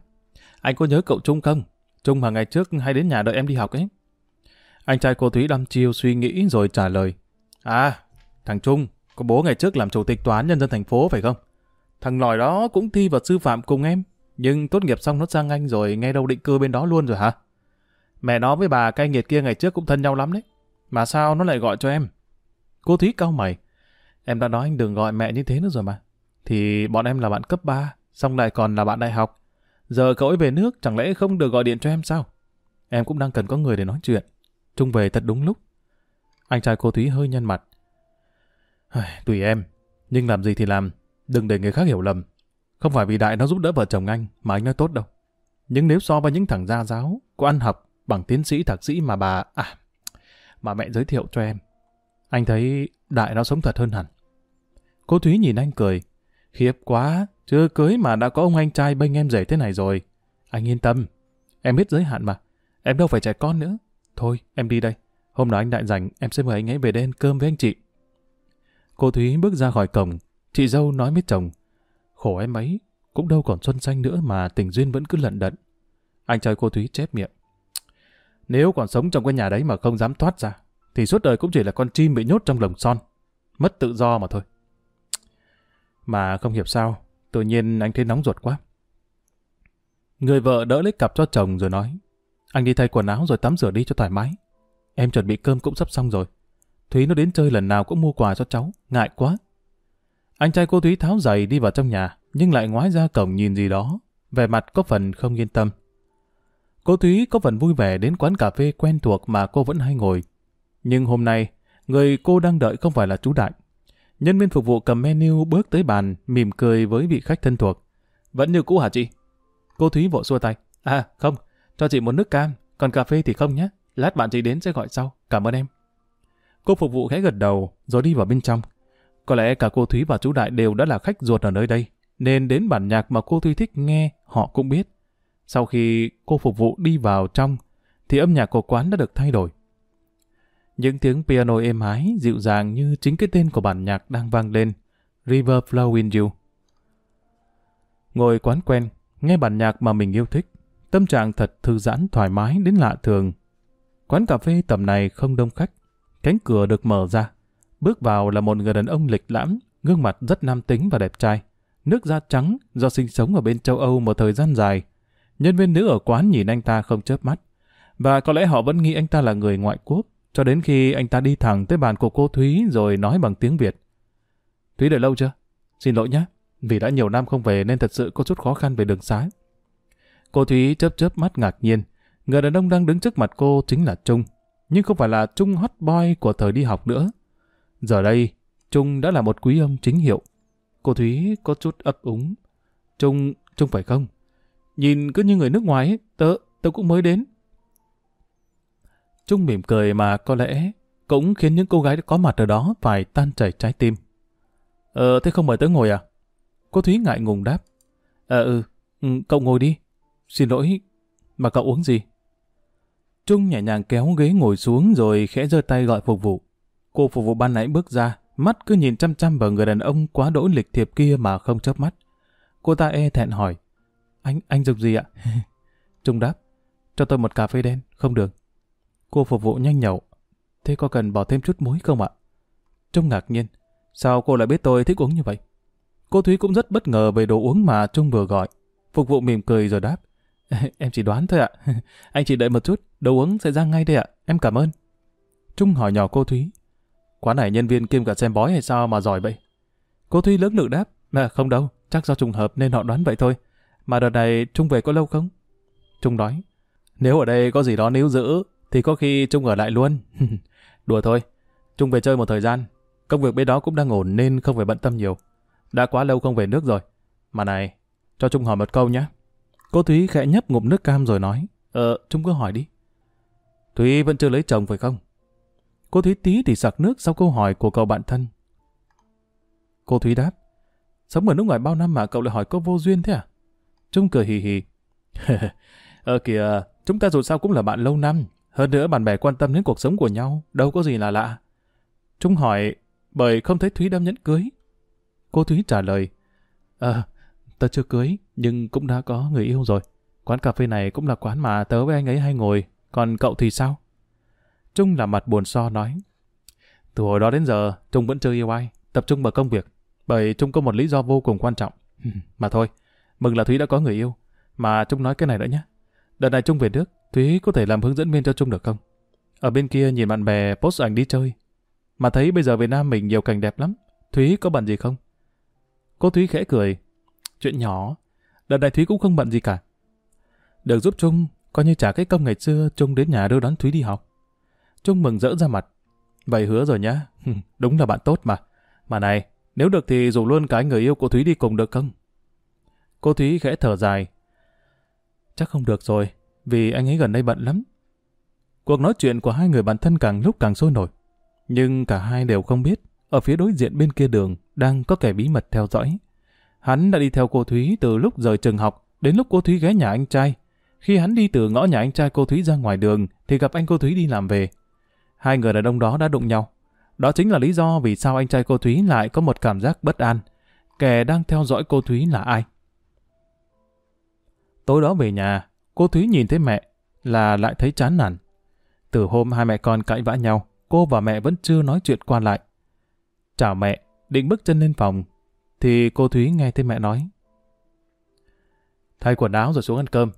Anh có nhớ cậu Trung không? Trung mà ngày trước hay đến nhà đợi em đi học ấy. Anh trai cô Thúy đăm chiêu suy nghĩ rồi trả lời. À, thằng Trung, có bố ngày trước làm chủ tịch tòa án nhân dân thành phố phải không? Thằng lòi đó cũng thi vào sư phạm cùng em. Nhưng tốt nghiệp xong nó sang Anh rồi, nghe đâu định cư bên đó luôn rồi hả? Mẹ nó với bà cai nghiệt kia ngày trước cũng thân nhau lắm đấy. Mà sao nó lại gọi cho em? Cô Thúy cau mày. Em đã nói anh đừng gọi mẹ như thế nữa rồi mà. Thì bọn em là bạn cấp 3, xong lại còn là bạn đại học. Giờ cậu ấy về nước, chẳng lẽ không được gọi điện cho em sao? Em cũng đang cần có người để nói chuyện. Trung về thật đúng lúc. Anh trai cô Thúy hơi nhăn mặt. Tùy em, nhưng làm gì thì làm, đừng để người khác hiểu lầm. Không phải vì Đại nó giúp đỡ vợ chồng anh mà anh nói tốt đâu. Nhưng nếu so với những thằng gia giáo, có ăn học bằng tiến sĩ thạc sĩ mà bà... À, mà mẹ giới thiệu cho em. Anh thấy Đại nó sống thật hơn hẳn. Cô Thúy nhìn anh cười. Khiếp quá, chưa cưới mà đã có ông anh trai bênh em rể thế này rồi. Anh yên tâm, em biết giới hạn mà. Em đâu phải trẻ con nữa. Thôi, em đi đây. Hôm nào anh Đại rảnh, em sẽ mời anh ấy về đây ăn cơm với anh chị. Cô Thúy bước ra khỏi cổng, chị dâu nói với chồng. Khổ em ấy, cũng đâu còn xuân xanh nữa mà tình duyên vẫn cứ lận đận. Anh trai cô Thúy chép miệng. Nếu còn sống trong cái nhà đấy mà không dám thoát ra, thì suốt đời cũng chỉ là con chim bị nhốt trong lồng son. Mất tự do mà thôi. Mà không hiểu sao, tự nhiên anh thấy nóng ruột quá. Người vợ đỡ lấy cặp cho chồng rồi nói. Anh đi thay quần áo rồi tắm rửa đi cho thoải mái. Em chuẩn bị cơm cũng sắp xong rồi. Thúy nó đến chơi lần nào cũng mua quà cho cháu, ngại quá. Anh trai cô Thúy tháo giày đi vào trong nhà, nhưng lại ngoái ra cổng nhìn gì đó, vẻ mặt có phần không yên tâm. Cô Thúy có phần vui vẻ đến quán cà phê quen thuộc mà cô vẫn hay ngồi. Nhưng hôm nay, người cô đang đợi không phải là chú Đại. Nhân viên phục vụ cầm menu bước tới bàn, mỉm cười với vị khách thân thuộc. Vẫn như cũ hả chị? Cô Thúy vội xua tay. À, không, cho chị một nước cam, còn cà phê thì không nhé. Lát bạn chị đến sẽ gọi sau. Cảm ơn em. Cô phục vụ khẽ gật đầu, rồi đi vào bên trong. Có lẽ cả cô Thúy và chú Đại đều đã là khách ruột ở nơi đây, nên đến bản nhạc mà cô Thúy thích nghe, họ cũng biết. Sau khi cô phục vụ đi vào trong, thì âm nhạc của quán đã được thay đổi. Những tiếng piano êm ái, dịu dàng như chính cái tên của bản nhạc đang vang lên, River Flow in You. Ngồi quán quen, nghe bản nhạc mà mình yêu thích, tâm trạng thật thư giãn thoải mái đến lạ thường. Quán cà phê tầm này không đông khách, cánh cửa được mở ra. Bước vào là một người đàn ông lịch lãm, gương mặt rất nam tính và đẹp trai. Nước da trắng do sinh sống ở bên châu Âu một thời gian dài. Nhân viên nữ ở quán nhìn anh ta không chớp mắt. Và có lẽ họ vẫn nghĩ anh ta là người ngoại quốc, cho đến khi anh ta đi thẳng tới bàn của cô Thúy rồi nói bằng tiếng Việt. Thúy đợi lâu chưa? Xin lỗi nhé, vì đã nhiều năm không về nên thật sự có chút khó khăn về đường xá. Cô Thúy chớp chớp mắt ngạc nhiên. Người đàn ông đang đứng trước mặt cô chính là Trung, nhưng không phải là Trung hot boy của thời đi học nữa. Giờ đây, Trung đã là một quý ông chính hiệu. Cô Thúy có chút ấp úng. Trung, Trung phải không? Nhìn cứ như người nước ngoài ấy, tớ, tớ cũng mới đến. Trung mỉm cười mà có lẽ cũng khiến những cô gái có mặt ở đó phải tan chảy trái tim. Ờ, thế không mời tới ngồi à? Cô Thúy ngại ngùng đáp. Ờ ừ, ừ, cậu ngồi đi. Xin lỗi, mà cậu uống gì? Trung nhẹ nhàng kéo ghế ngồi xuống rồi khẽ giơ tay gọi phục vụ. Cô phục vụ ban nãy bước ra, mắt cứ nhìn chăm chăm vào người đàn ông quá đỗi lịch thiệp kia mà không chớp mắt. Cô ta e thẹn hỏi, anh, anh dùng gì ạ? Trung đáp, cho tôi một cà phê đen, không được. Cô phục vụ nhanh nhậu, thế có cần bỏ thêm chút muối không ạ? Trung ngạc nhiên, sao cô lại biết tôi thích uống như vậy? Cô Thúy cũng rất bất ngờ về đồ uống mà Trung vừa gọi. Phục vụ mỉm cười rồi đáp, em chỉ đoán thôi ạ. Anh chỉ đợi một chút, đồ uống sẽ ra ngay đây ạ. Em cảm ơn. Trung hỏi nhỏ cô Thúy. Quán này nhân viên kiêm cả xem bói hay sao mà giỏi vậy? Cô Thúy lưỡng lự đáp. Mà không đâu, chắc do trùng hợp nên họ đoán vậy thôi. Mà đợt này Trung về có lâu không? Trung nói. Nếu ở đây có gì đó níu giữ, thì có khi Trung ở lại luôn. Đùa thôi. Trung về chơi một thời gian. Công việc bên đó cũng đang ổn nên không phải bận tâm nhiều. Đã quá lâu không về nước rồi. Mà này, cho Trung hỏi một câu nhé. Cô Thúy khẽ nhấp ngụm nước cam rồi nói. Ờ, Trung cứ hỏi đi. Thúy vẫn chưa lấy chồng phải không? Cô Thúy tí thì sặc nước sau câu hỏi của cậu bạn thân. Cô Thúy đáp. Sống ở nước ngoài bao năm mà cậu lại hỏi cô vô duyên thế à? Trung cười hì hì. ờ kìa, chúng ta dù sao cũng là bạn lâu năm. Hơn nữa bạn bè quan tâm đến cuộc sống của nhau, đâu có gì là lạ. Trung hỏi, bởi không thấy Thúy đâm nhẫn cưới. Cô Thúy trả lời, Ờ, tớ chưa cưới, nhưng cũng đã có người yêu rồi. Quán cà phê này cũng là quán mà tớ với anh ấy hay ngồi, còn cậu thì sao? Trung là mặt buồn so nói. Từ hồi đó đến giờ, Trung vẫn chưa yêu ai, tập trung vào công việc. Bởi Trung có một lý do vô cùng quan trọng. Mà thôi, mừng là Thúy đã có người yêu. Mà Trung nói cái này nữa nhé. Đợt này Trung về nước, Thúy có thể làm hướng dẫn viên cho Trung được không? Ở bên kia nhìn bạn bè post ảnh đi chơi. Mà thấy bây giờ Việt Nam mình nhiều cảnh đẹp lắm. Thúy có bận gì không? Cô Thúy khẽ cười. Chuyện nhỏ. Đợt này Thúy cũng không bận gì cả. Được giúp Trung, coi như trả cái công ngày xưa Trung đến nhà đưa đón Thúy đi học. Trung mừng rỡ ra mặt. Vậy hứa rồi nhá. Đúng là bạn tốt mà. Mà này, nếu được thì rủ luôn cái người yêu của Thúy đi cùng được không? Cô Thúy khẽ thở dài. Chắc không được rồi, vì anh ấy gần đây bận lắm. Cuộc nói chuyện của hai người bạn thân càng lúc càng sôi nổi. Nhưng cả hai đều không biết, ở phía đối diện bên kia đường đang có kẻ bí mật theo dõi. Hắn đã đi theo cô Thúy từ lúc rời trường học đến lúc cô Thúy ghé nhà anh trai. Khi hắn đi từ ngõ nhà anh trai cô Thúy ra ngoài đường thì gặp anh cô Thúy đi làm về. Hai người đàn ông đó đã đụng nhau. Đó chính là lý do vì sao anh trai cô Thúy lại có một cảm giác bất an. Kẻ đang theo dõi cô Thúy là ai? Tối đó về nhà, cô Thúy nhìn thấy mẹ là lại thấy chán nản. Từ hôm hai mẹ con cãi vã nhau, cô và mẹ vẫn chưa nói chuyện qua lại. Chào mẹ, định bước chân lên phòng, thì cô Thúy nghe thấy mẹ nói. Thay quần áo rồi xuống ăn cơm.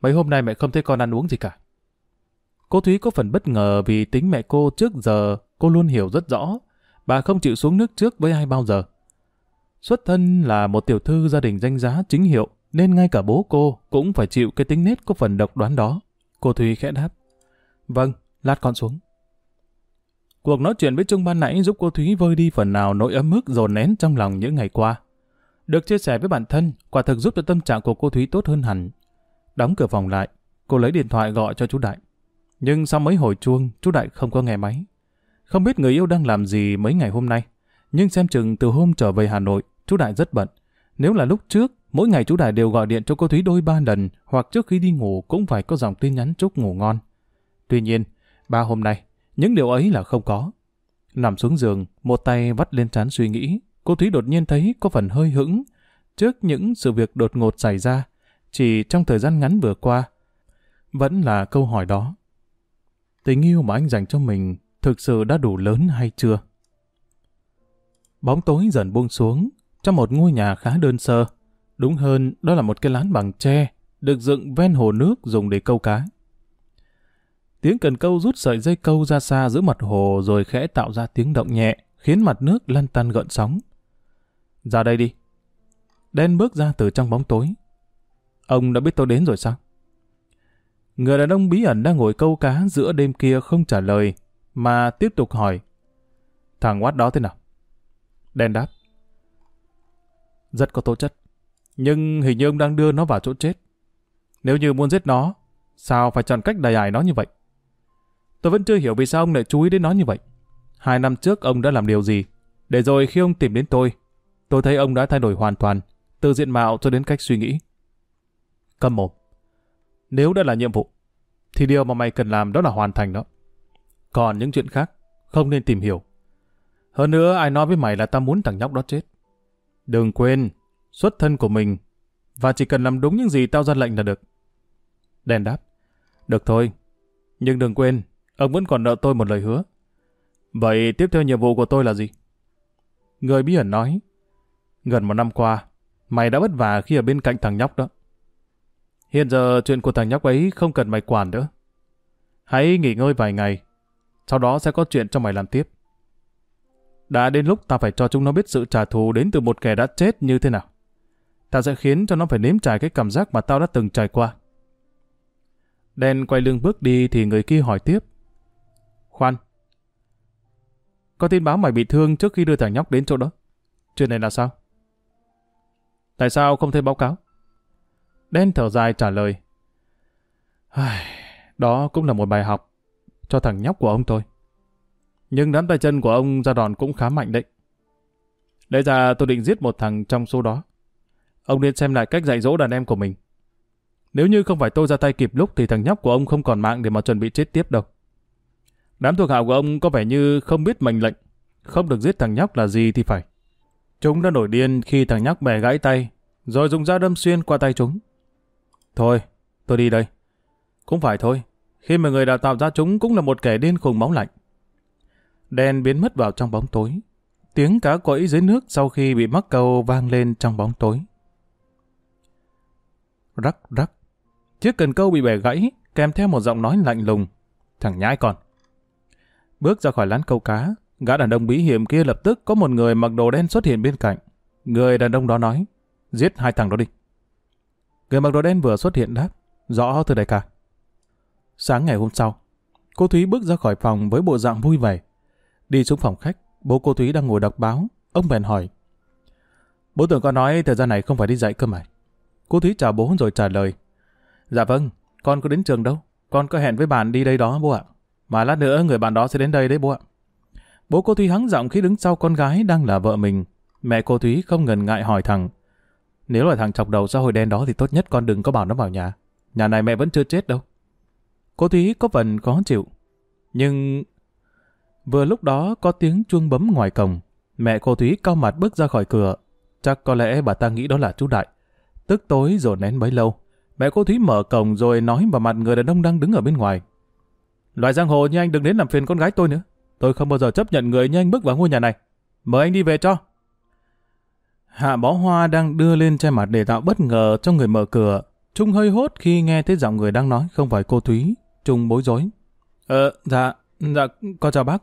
Mấy hôm nay mẹ không thấy con ăn uống gì cả. Cô Thúy có phần bất ngờ vì tính mẹ cô trước giờ cô luôn hiểu rất rõ. Bà không chịu xuống nước trước với ai bao giờ. Xuất thân là một tiểu thư gia đình danh giá chính hiệu, nên ngay cả bố cô cũng phải chịu cái tính nết có phần độc đoán đó. Cô Thúy khẽ đáp. Vâng, lát con xuống. Cuộc nói chuyện với Trung ban nãy giúp cô Thúy vơi đi phần nào nỗi ấm ức dồn nén trong lòng những ngày qua. Được chia sẻ với bản thân, quả thực giúp cho tâm trạng của cô Thúy tốt hơn hẳn. Đóng cửa phòng lại, cô lấy điện thoại gọi cho chú Đại. Nhưng sau mấy hồi chuông, chú Đại không có nghe máy. Không biết người yêu đang làm gì mấy ngày hôm nay. Nhưng xem chừng từ hôm trở về Hà Nội, chú Đại rất bận. Nếu là lúc trước, mỗi ngày chú Đại đều gọi điện cho cô Thúy đôi ba lần, hoặc trước khi đi ngủ cũng phải có dòng tin nhắn chúc ngủ ngon. Tuy nhiên, ba hôm nay, những điều ấy là không có. Nằm xuống giường, một tay vắt lên trán suy nghĩ, cô Thúy đột nhiên thấy có phần hơi hững trước những sự việc đột ngột xảy ra, chỉ trong thời gian ngắn vừa qua. Vẫn là câu hỏi đó. Tình yêu mà anh dành cho mình thực sự đã đủ lớn hay chưa? Bóng tối dần buông xuống, trong một ngôi nhà khá đơn sơ. Đúng hơn, đó là một cái lán bằng tre, được dựng ven hồ nước dùng để câu cá. Tiếng cần câu rút sợi dây câu ra xa giữa mặt hồ rồi khẽ tạo ra tiếng động nhẹ, khiến mặt nước lăn tăn gợn sóng. Ra đây đi. Đen bước ra từ trong bóng tối. Ông đã biết tôi đến rồi sao? Người đàn ông bí ẩn đang ngồi câu cá giữa đêm kia không trả lời, mà tiếp tục hỏi. Thằng Watt đó thế nào? Đen đáp. Rất có tố chất. Nhưng hình như ông đang đưa nó vào chỗ chết. Nếu như muốn giết nó, sao phải chọn cách đầy ải nó như vậy? Tôi vẫn chưa hiểu vì sao ông lại chú ý đến nó như vậy. Hai năm trước ông đã làm điều gì? Để rồi khi ông tìm đến tôi, tôi thấy ông đã thay đổi hoàn toàn, từ diện mạo cho đến cách suy nghĩ. Cầm mồm. Nếu đã là nhiệm vụ, thì điều mà mày cần làm đó là hoàn thành đó. Còn những chuyện khác, không nên tìm hiểu. Hơn nữa, ai nói với mày là ta muốn thằng nhóc đó chết. Đừng quên, xuất thân của mình, và chỉ cần làm đúng những gì tao ra lệnh là được. Đèn đáp. Được thôi, nhưng đừng quên, ông vẫn còn nợ tôi một lời hứa. Vậy tiếp theo nhiệm vụ của tôi là gì? Người bí ẩn nói, gần một năm qua, mày đã vất vả khi ở bên cạnh thằng nhóc đó. Hiện giờ chuyện của thằng nhóc ấy không cần mày quản nữa. Hãy nghỉ ngơi vài ngày, sau đó sẽ có chuyện cho mày làm tiếp. Đã đến lúc ta phải cho chúng nó biết sự trả thù đến từ một kẻ đã chết như thế nào. Ta sẽ khiến cho nó phải nếm trải cái cảm giác mà tao đã từng trải qua. Đen quay lưng bước đi thì người kia hỏi tiếp. Khoan. Có tin báo mày bị thương trước khi đưa thằng nhóc đến chỗ đó. Chuyện này là sao? Tại sao không thấy báo cáo? Đen thở dài trả lời. Đó cũng là một bài học cho thằng nhóc của ông tôi. Nhưng đám tay chân của ông ra đòn cũng khá mạnh đấy. Để ra tôi định giết một thằng trong số đó. Ông nên xem lại cách dạy dỗ đàn em của mình. Nếu như không phải tôi ra tay kịp lúc thì thằng nhóc của ông không còn mạng để mà chuẩn bị chết tiếp đâu. Đám thuộc hạ của ông có vẻ như không biết mệnh lệnh. Không được giết thằng nhóc là gì thì phải. Chúng đã nổi điên khi thằng nhóc bẻ gãy tay, rồi dùng dao đâm xuyên qua tay chúng. Thôi, tôi đi đây. Cũng phải thôi, khi mà người đào tạo ra chúng cũng là một kẻ điên khùng máu lạnh. Đen biến mất vào trong bóng tối. Tiếng cá quẫy dưới nước sau khi bị mắc câu vang lên trong bóng tối rắc rắc. Chiếc cần câu bị bẻ gãy, kèm theo một giọng nói lạnh lùng. Thằng nhãi con. Bước ra khỏi lán câu cá, gã đàn ông bí hiểm kia lập tức có một người mặc đồ đen xuất hiện bên cạnh. Người đàn ông đó nói, giết hai thằng đó đi. Người mặc đồ đen vừa xuất hiện đáp, rõ từ đại ca. Sáng ngày hôm sau, cô Thúy bước ra khỏi phòng với bộ dạng vui vẻ. Đi xuống phòng khách, bố cô Thúy đang ngồi đọc báo, ông bèn hỏi. Bố tưởng con nói thời gian này không phải đi dạy cơ mà. Cô Thúy chào bố rồi trả lời. Dạ vâng, con có đến trường đâu. Con có hẹn với bạn đi đây đó bố ạ. Mà lát nữa người bạn đó sẽ đến đây đấy bố ạ. Bố cô Thúy hắng giọng khi đứng sau con gái đang là vợ mình. Mẹ cô Thúy không ngần ngại hỏi thẳng: Nếu là thằng chọc đầu xã hội đen đó thì tốt nhất con đừng có bảo nó vào nhà. Nhà này mẹ vẫn chưa chết đâu. Cô Thúy có phần khó chịu. Nhưng... Vừa lúc đó có tiếng chuông bấm ngoài cổng. Mẹ cô Thúy cao mặt bước ra khỏi cửa. Chắc có lẽ bà ta nghĩ đó là chú Đại. Tức tối rồi nén bấy lâu. Mẹ cô Thúy mở cổng rồi nói vào mặt người đàn ông đang đứng ở bên ngoài. Loại giang hồ như anh đừng đến làm phiền con gái tôi nữa. Tôi không bao giờ chấp nhận người như anh bước vào ngôi nhà này. Mời anh đi về cho. Hạ bó hoa đang đưa lên che mặt để tạo bất ngờ cho người mở cửa. Trung hơi hốt khi nghe thấy giọng người đang nói không phải cô Thúy. Trung bối rối. Ờ, dạ, dạ, con chào bác.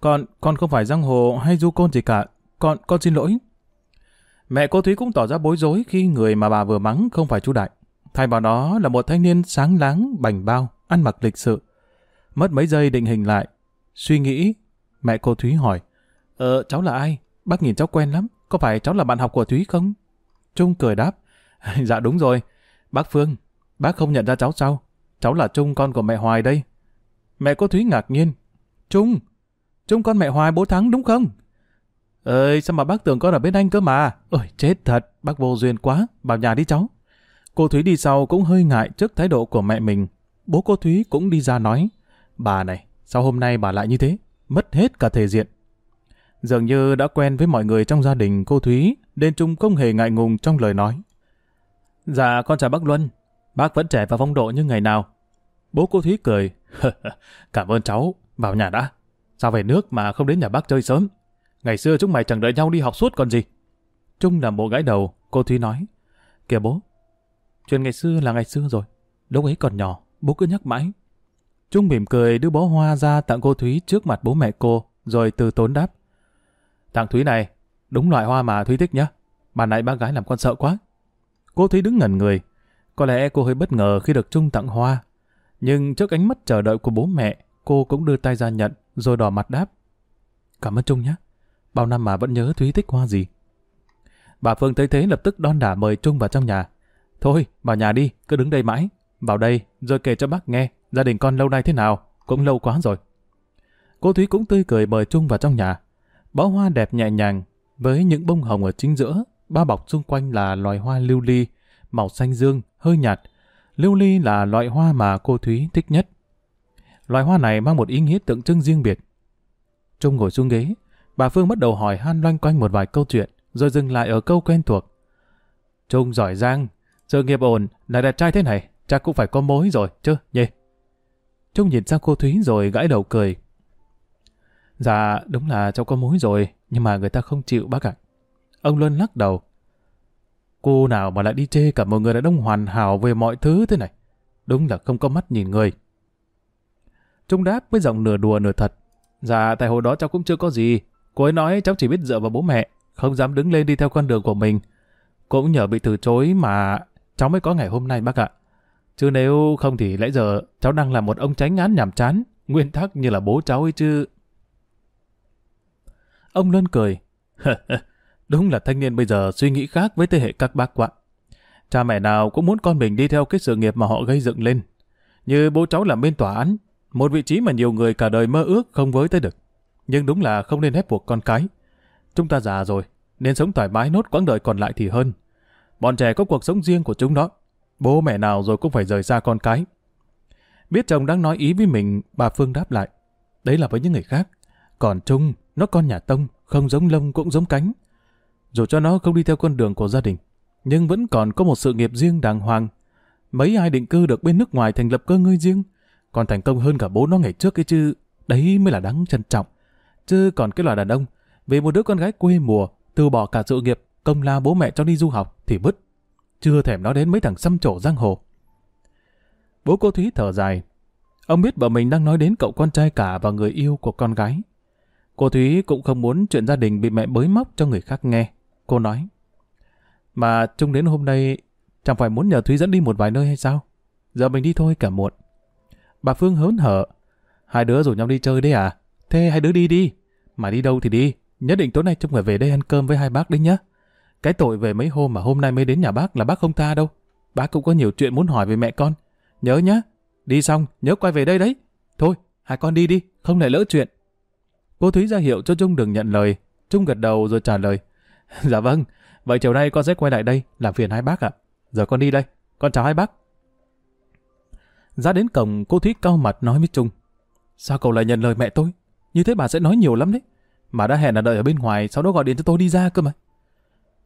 Con, con không phải giang hồ hay du côn gì cả. Con, con xin lỗi. Mẹ cô Thúy cũng tỏ ra bối rối khi người mà bà vừa mắng không phải chú Đại. Thay vào đó là một thanh niên sáng láng, bảnh bao, ăn mặc lịch sự. Mất mấy giây định hình lại. Suy nghĩ, mẹ cô Thúy hỏi. Ờ, cháu là ai? Bác nhìn cháu quen lắm. Có phải cháu là bạn học của Thúy không? Trung cười đáp. dạ đúng rồi. Bác Phương, bác không nhận ra cháu sao? Cháu là Trung con của mẹ Hoài đây. Mẹ cô Thúy ngạc nhiên. Trung, Trung con mẹ Hoài bố Thắng đúng không? Ơi, sao mà bác tưởng con ở bên anh cơ mà? Ôi, chết thật, bác vô duyên quá, vào nhà đi cháu. Cô Thúy đi sau cũng hơi ngại trước thái độ của mẹ mình. Bố cô Thúy cũng đi ra nói, bà này, sao hôm nay bà lại như thế? Mất hết cả thể diện. Dường như đã quen với mọi người trong gia đình cô Thúy, nên Trung không hề ngại ngùng trong lời nói. Dạ, con chào bác Luân. Bác vẫn trẻ và phong độ như ngày nào. Bố cô Thúy cười. Cảm ơn cháu, vào nhà đã. Sao về nước mà không đến nhà bác chơi sớm? Ngày xưa chúng mày chẳng đợi nhau đi học suốt còn gì. Trung làm bộ gãi đầu, cô Thúy nói. Kìa bố, chuyện ngày xưa là ngày xưa rồi. Lúc ấy còn nhỏ, bố cứ nhắc mãi. Trung mỉm cười đưa bó hoa ra tặng cô Thúy trước mặt bố mẹ cô, rồi từ tốn đáp. Tặng Thúy này, đúng loại hoa mà Thúy thích nhá. Bà nãy ba gái làm con sợ quá. Cô Thúy đứng ngẩn người. Có lẽ cô hơi bất ngờ khi được Trung tặng hoa. Nhưng trước ánh mắt chờ đợi của bố mẹ, cô cũng đưa tay ra nhận, rồi đỏ mặt đáp. Cảm ơn Trung nhé. Bao năm mà vẫn nhớ Thúy thích hoa gì. Bà Phương thấy thế lập tức đon đả mời Trung vào trong nhà. Thôi, vào nhà đi, cứ đứng đây mãi. Vào đây, rồi kể cho bác nghe, gia đình con lâu nay thế nào, cũng lâu quá rồi. Cô Thúy cũng tươi cười mời Trung vào trong nhà. Bó hoa đẹp nhẹ nhàng, với những bông hồng ở chính giữa, ba bọc xung quanh là loài hoa lưu ly, màu xanh dương, hơi nhạt. Lưu ly là loại hoa mà cô Thúy thích nhất. Loài hoa này mang một ý nghĩa tượng trưng riêng biệt. Trung ngồi xuống ghế, bà Phương bắt đầu hỏi han loanh quanh một vài câu chuyện, rồi dừng lại ở câu quen thuộc. Trung giỏi giang, sự nghiệp ổn, là đẹp trai thế này, chắc cũng phải có mối rồi, chứ, nhỉ? Trung nhìn sang cô Thúy rồi gãi đầu cười. Dạ, đúng là cháu có mối rồi, nhưng mà người ta không chịu bác ạ. Ông Luân lắc đầu. Cô nào mà lại đi chê cả một người đàn ông hoàn hảo về mọi thứ thế này. Đúng là không có mắt nhìn người. Trung đáp với giọng nửa đùa nửa thật. Dạ, tại hồi đó cháu cũng chưa có gì. Cô ấy nói cháu chỉ biết dựa vào bố mẹ, không dám đứng lên đi theo con đường của mình. Cũng nhờ bị từ chối mà cháu mới có ngày hôm nay bác ạ. Chứ nếu không thì lẽ giờ cháu đang là một ông tránh án nhàm chán, nguyên tắc như là bố cháu ấy chứ. Ông Luân cười. Đúng là thanh niên bây giờ suy nghĩ khác với thế hệ các bác quạ. Cha mẹ nào cũng muốn con mình đi theo cái sự nghiệp mà họ gây dựng lên. Như bố cháu làm bên tòa án, một vị trí mà nhiều người cả đời mơ ước không với tới được. Nhưng đúng là không nên ép buộc con cái. Chúng ta già rồi, nên sống thoải mái nốt quãng đời còn lại thì hơn. Bọn trẻ có cuộc sống riêng của chúng đó. Bố mẹ nào rồi cũng phải rời xa con cái. Biết chồng đang nói ý với mình, bà Phương đáp lại. Đấy là với những người khác. Còn Trung, nó con nhà Tông, không giống lông cũng giống cánh. Dù cho nó không đi theo con đường của gia đình, nhưng vẫn còn có một sự nghiệp riêng đàng hoàng. Mấy ai định cư được bên nước ngoài thành lập cơ ngơi riêng, còn thành công hơn cả bố nó ngày trước ấy chứ. Đấy mới là đáng trân trọng. Chứ còn cái loại đàn ông, vì một đứa con gái quê mùa, từ bỏ cả sự nghiệp, công la bố mẹ cho đi du học thì bứt. chưa thèm nói đến mấy thằng xăm trổ giang hồ. Bố cô Thúy thở dài. Ông biết vợ mình đang nói đến cậu con trai cả và người yêu của con gái. Cô Thúy cũng không muốn chuyện gia đình bị mẹ bới móc cho người khác nghe. Cô nói. Mà chung đến hôm nay chẳng phải muốn nhờ Thúy dẫn đi một vài nơi hay sao? Giờ mình đi thôi cả muộn. Bà Phương hớn hở. Hai đứa rủ nhau đi chơi đấy à? Thế hai đứa đi đi. Mà đi đâu thì đi. Nhất định tối nay chúng phải về đây ăn cơm với hai bác đấy nhá. Cái tội về mấy hôm mà hôm nay mới đến nhà bác là bác không tha đâu. Bác cũng có nhiều chuyện muốn hỏi về mẹ con. Nhớ nhá. Đi xong, nhớ quay về đây đấy. Thôi, hai con đi đi, không lại lỡ chuyện. Cô Thúy ra hiệu cho Trung đừng nhận lời. Trung gật đầu rồi trả lời. dạ vâng, vậy chiều nay con sẽ quay lại đây, làm phiền hai bác ạ. Giờ con đi đây, con chào hai bác. Ra đến cổng, cô Thúy cau mặt nói với Trung. Sao cậu lại nhận lời mẹ tôi? Như thế bà sẽ nói nhiều lắm đấy. bà đã hẹn là đợi ở bên ngoài, sau đó gọi điện cho tôi đi ra cơ mà.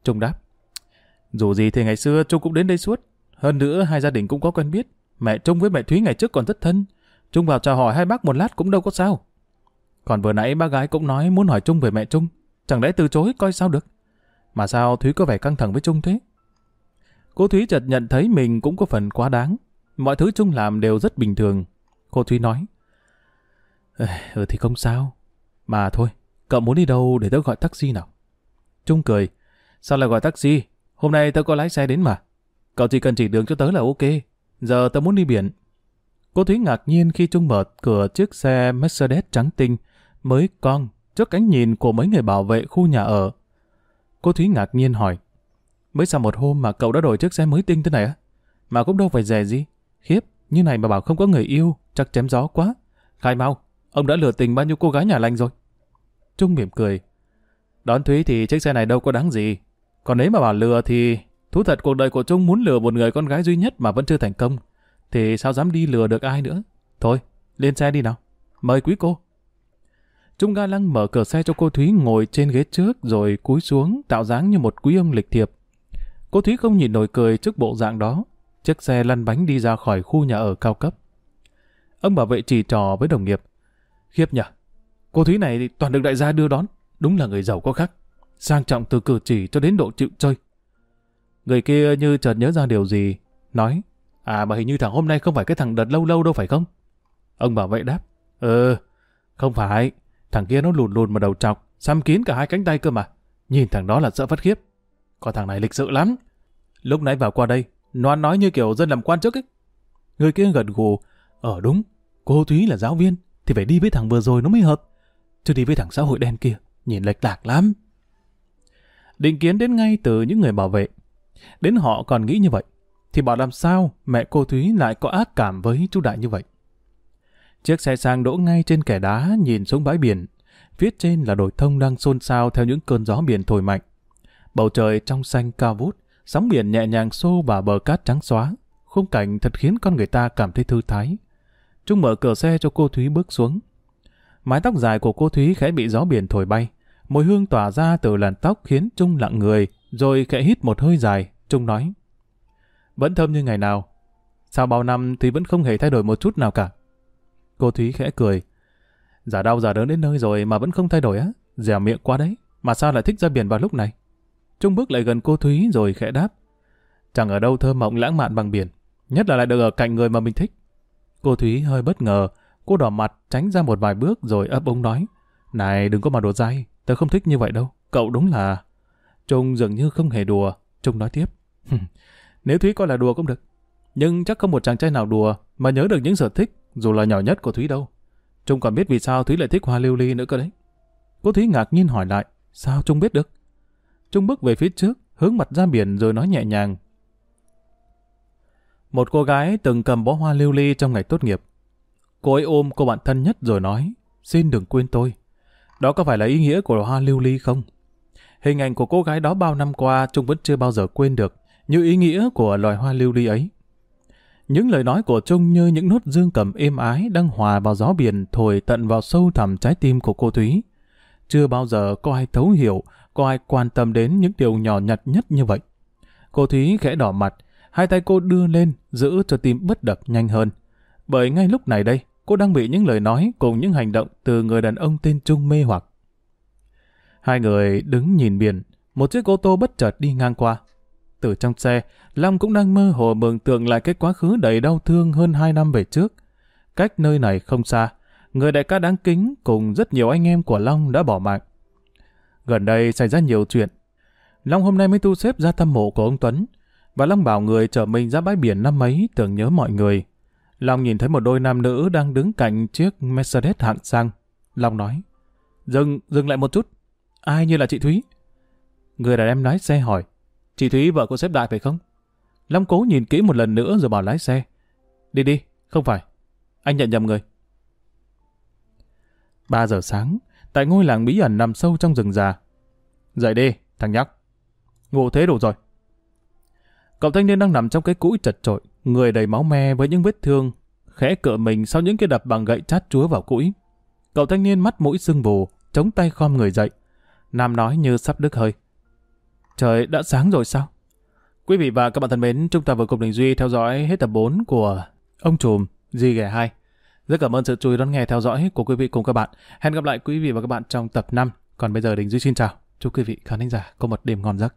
Trung đáp. Dù gì thì ngày xưa Trung cũng đến đây suốt. Hơn nữa hai gia đình cũng có quen biết. Mẹ Trung với mẹ Thúy ngày trước còn rất thân. Trung vào chào hỏi hai bác một lát cũng đâu có sao. Còn vừa nãy ba gái cũng nói muốn hỏi Trung về mẹ Trung. Chẳng lẽ từ chối coi sao được. Mà sao Thúy có vẻ căng thẳng với Trung thế? Cô Thúy chợt nhận thấy mình cũng có phần quá đáng. Mọi thứ Trung làm đều rất bình thường. Cô Thúy nói. Ừ thì không sao. Mà thôi, cậu muốn đi đâu để tớ gọi taxi nào? Trung cười. Sao lại gọi taxi? Hôm nay tớ có lái xe đến mà. Cậu chỉ cần chỉ đường cho tớ là ok. Giờ tớ muốn đi biển. Cô Thúy ngạc nhiên khi Trung mở cửa chiếc xe Mercedes trắng tinh, mới con, trước cánh nhìn của mấy người bảo vệ khu nhà ở. Cô Thúy ngạc nhiên hỏi. Mới sau một hôm mà cậu đã đổi chiếc xe mới tinh thế này á? Mà cũng đâu phải rẻ gì. Khiếp, như này mà bảo không có người yêu, chắc chém gió quá. Khai mau, ông đã lừa tình bao nhiêu cô gái nhà lành rồi. Trung mỉm cười. Đón Thúy thì chiếc xe này đâu có đáng gì. Còn nếu mà bảo lừa thì thú thật cuộc đời của Trung muốn lừa một người con gái duy nhất mà vẫn chưa thành công. Thì sao dám đi lừa được ai nữa? Thôi, lên xe đi nào. Mời quý cô. Trung ga lăng mở cửa xe cho cô Thúy ngồi trên ghế trước rồi cúi xuống tạo dáng như một quý ông lịch thiệp. Cô Thúy không nhìn nổi cười trước bộ dạng đó. Chiếc xe lăn bánh đi ra khỏi khu nhà ở cao cấp. Ông bảo vệ chỉ trò với đồng nghiệp. Khiếp nhỉ, cô Thúy này toàn được đại gia đưa đón. Đúng là người giàu có khác. Sang trọng từ cử chỉ cho đến độ chịu chơi. Người kia như chợt nhớ ra điều gì. Nói, à mà hình như thằng hôm nay không phải cái thằng đợt lâu lâu đâu phải không? Ông bảo vệ đáp, Ừ, không phải. Thằng kia nó lùn lùn mà đầu trọc, xăm kín cả hai cánh tay cơ mà. Nhìn thằng đó là sợ phát khiếp. Còn thằng này lịch sự lắm. Lúc nãy vào qua đây, nó nói như kiểu dân làm quan trước ấy. Người kia gật gù, ở đúng, cô Thúy là giáo viên, thì phải đi với thằng vừa rồi nó mới hợp. Chứ đi với thằng xã hội đen kia, nhìn lệch lạc lắm. Định kiến đến ngay từ những người bảo vệ. Đến họ còn nghĩ như vậy. Thì bảo làm sao mẹ cô Thúy lại có ác cảm với chú Đại như vậy. Chiếc xe sang đỗ ngay trên kẻ đá nhìn xuống bãi biển. Phía trên là đồi thông đang xôn xao theo những cơn gió biển thổi mạnh. Bầu trời trong xanh cao vút, sóng biển nhẹ nhàng xô và bờ cát trắng xóa. Khung cảnh thật khiến con người ta cảm thấy thư thái. Trung mở cửa xe cho cô Thúy bước xuống. Mái tóc dài của cô Thúy khẽ bị gió biển thổi bay. Mùi hương tỏa ra từ làn tóc khiến Trung lặng người, rồi khẽ hít một hơi dài. Trung nói. Vẫn thơm như ngày nào. Sau bao năm thì vẫn không hề thay đổi một chút nào cả. Cô Thúy khẽ cười. Giả đau giả đớn đến nơi rồi mà vẫn không thay đổi á. Dẻo miệng quá đấy. Mà sao lại thích ra biển vào lúc này? Trung bước lại gần cô Thúy rồi khẽ đáp. Chẳng ở đâu thơ mộng lãng mạn bằng biển. Nhất là lại được ở cạnh người mà mình thích. Cô Thúy hơi bất ngờ. Cô đỏ mặt tránh ra một vài bước rồi ấp ống nói. Này đừng có mà đùa dai. Tớ không thích như vậy đâu. Cậu đúng là... Trung dường như không hề đùa. Trung nói tiếp. Nếu Thúy coi là đùa cũng được. Nhưng chắc không một chàng trai nào đùa mà nhớ được những sở thích dù là nhỏ nhất của Thúy đâu. Trung còn biết vì sao Thúy lại thích hoa lưu ly nữa cơ đấy. Cô Thúy ngạc nhiên hỏi lại, sao Trung biết được? Trung bước về phía trước, hướng mặt ra biển rồi nói nhẹ nhàng. Một cô gái từng cầm bó hoa lưu ly trong ngày tốt nghiệp. Cô ấy ôm cô bạn thân nhất rồi nói, xin đừng quên tôi. Đó có phải là ý nghĩa của hoa lưu ly không? Hình ảnh của cô gái đó bao năm qua Trung vẫn chưa bao giờ quên được, như ý nghĩa của loài hoa lưu ly ấy. Những lời nói của Trung như những nốt dương cầm êm ái đang hòa vào gió biển thổi tận vào sâu thẳm trái tim của cô Thúy. Chưa bao giờ có ai thấu hiểu, có ai quan tâm đến những điều nhỏ nhặt nhất như vậy. Cô Thúy khẽ đỏ mặt, hai tay cô đưa lên, giữ cho tim bất đập nhanh hơn. Bởi ngay lúc này đây, cô đang bị những lời nói cùng những hành động từ người đàn ông tên Trung mê hoặc. Hai người đứng nhìn biển, một chiếc ô tô bất chợt đi ngang qua. từ trong xe, Long cũng đang mơ hồ mường tượng lại cái quá khứ đầy đau thương hơn hai năm về trước. Cách nơi này không xa, người đại ca đáng kính cùng rất nhiều anh em của Long đã bỏ mạng. Gần đây xảy ra nhiều chuyện. Long hôm nay mới tu xếp ra thăm mộ của ông Tuấn, và Long bảo người chở mình ra bãi biển năm ấy tưởng nhớ mọi người. Long nhìn thấy một đôi nam nữ đang đứng cạnh chiếc Mercedes hạng sang. Long nói, dừng, dừng lại một chút. Ai như là chị Thúy? Người đàn em lái xe hỏi, chị Thúy vợ của sếp đại phải không? Long cố nhìn kỹ một lần nữa rồi bảo lái xe. Đi đi, không phải. Anh nhận nhầm người. 3 giờ sáng, tại ngôi làng bí ẩn nằm sâu trong rừng già. Dậy đi, thằng nhóc. Ngủ thế đủ rồi. Cậu thanh niên đang nằm trong cái cũi chật trội, người đầy máu me với những vết thương, khẽ cựa mình sau những cái đập bằng gậy chát chúa vào cũi. Cậu thanh niên mắt mũi sưng bù, chống tay khom người dậy. Nam nói như sắp đứt hơi. Trời đã sáng rồi sao? Quý vị và các bạn thân mến, chúng ta vừa cùng Đình Duy theo dõi hết tập 4 của Ông Trùm, Di Ghẻ 2. Rất cảm ơn sự chú ý đón nghe theo dõi của quý vị cùng các bạn. Hẹn gặp lại quý vị và các bạn trong tập 5. Còn bây giờ Đình Duy xin chào. Chúc quý vị khán giả có một đêm ngon giấc.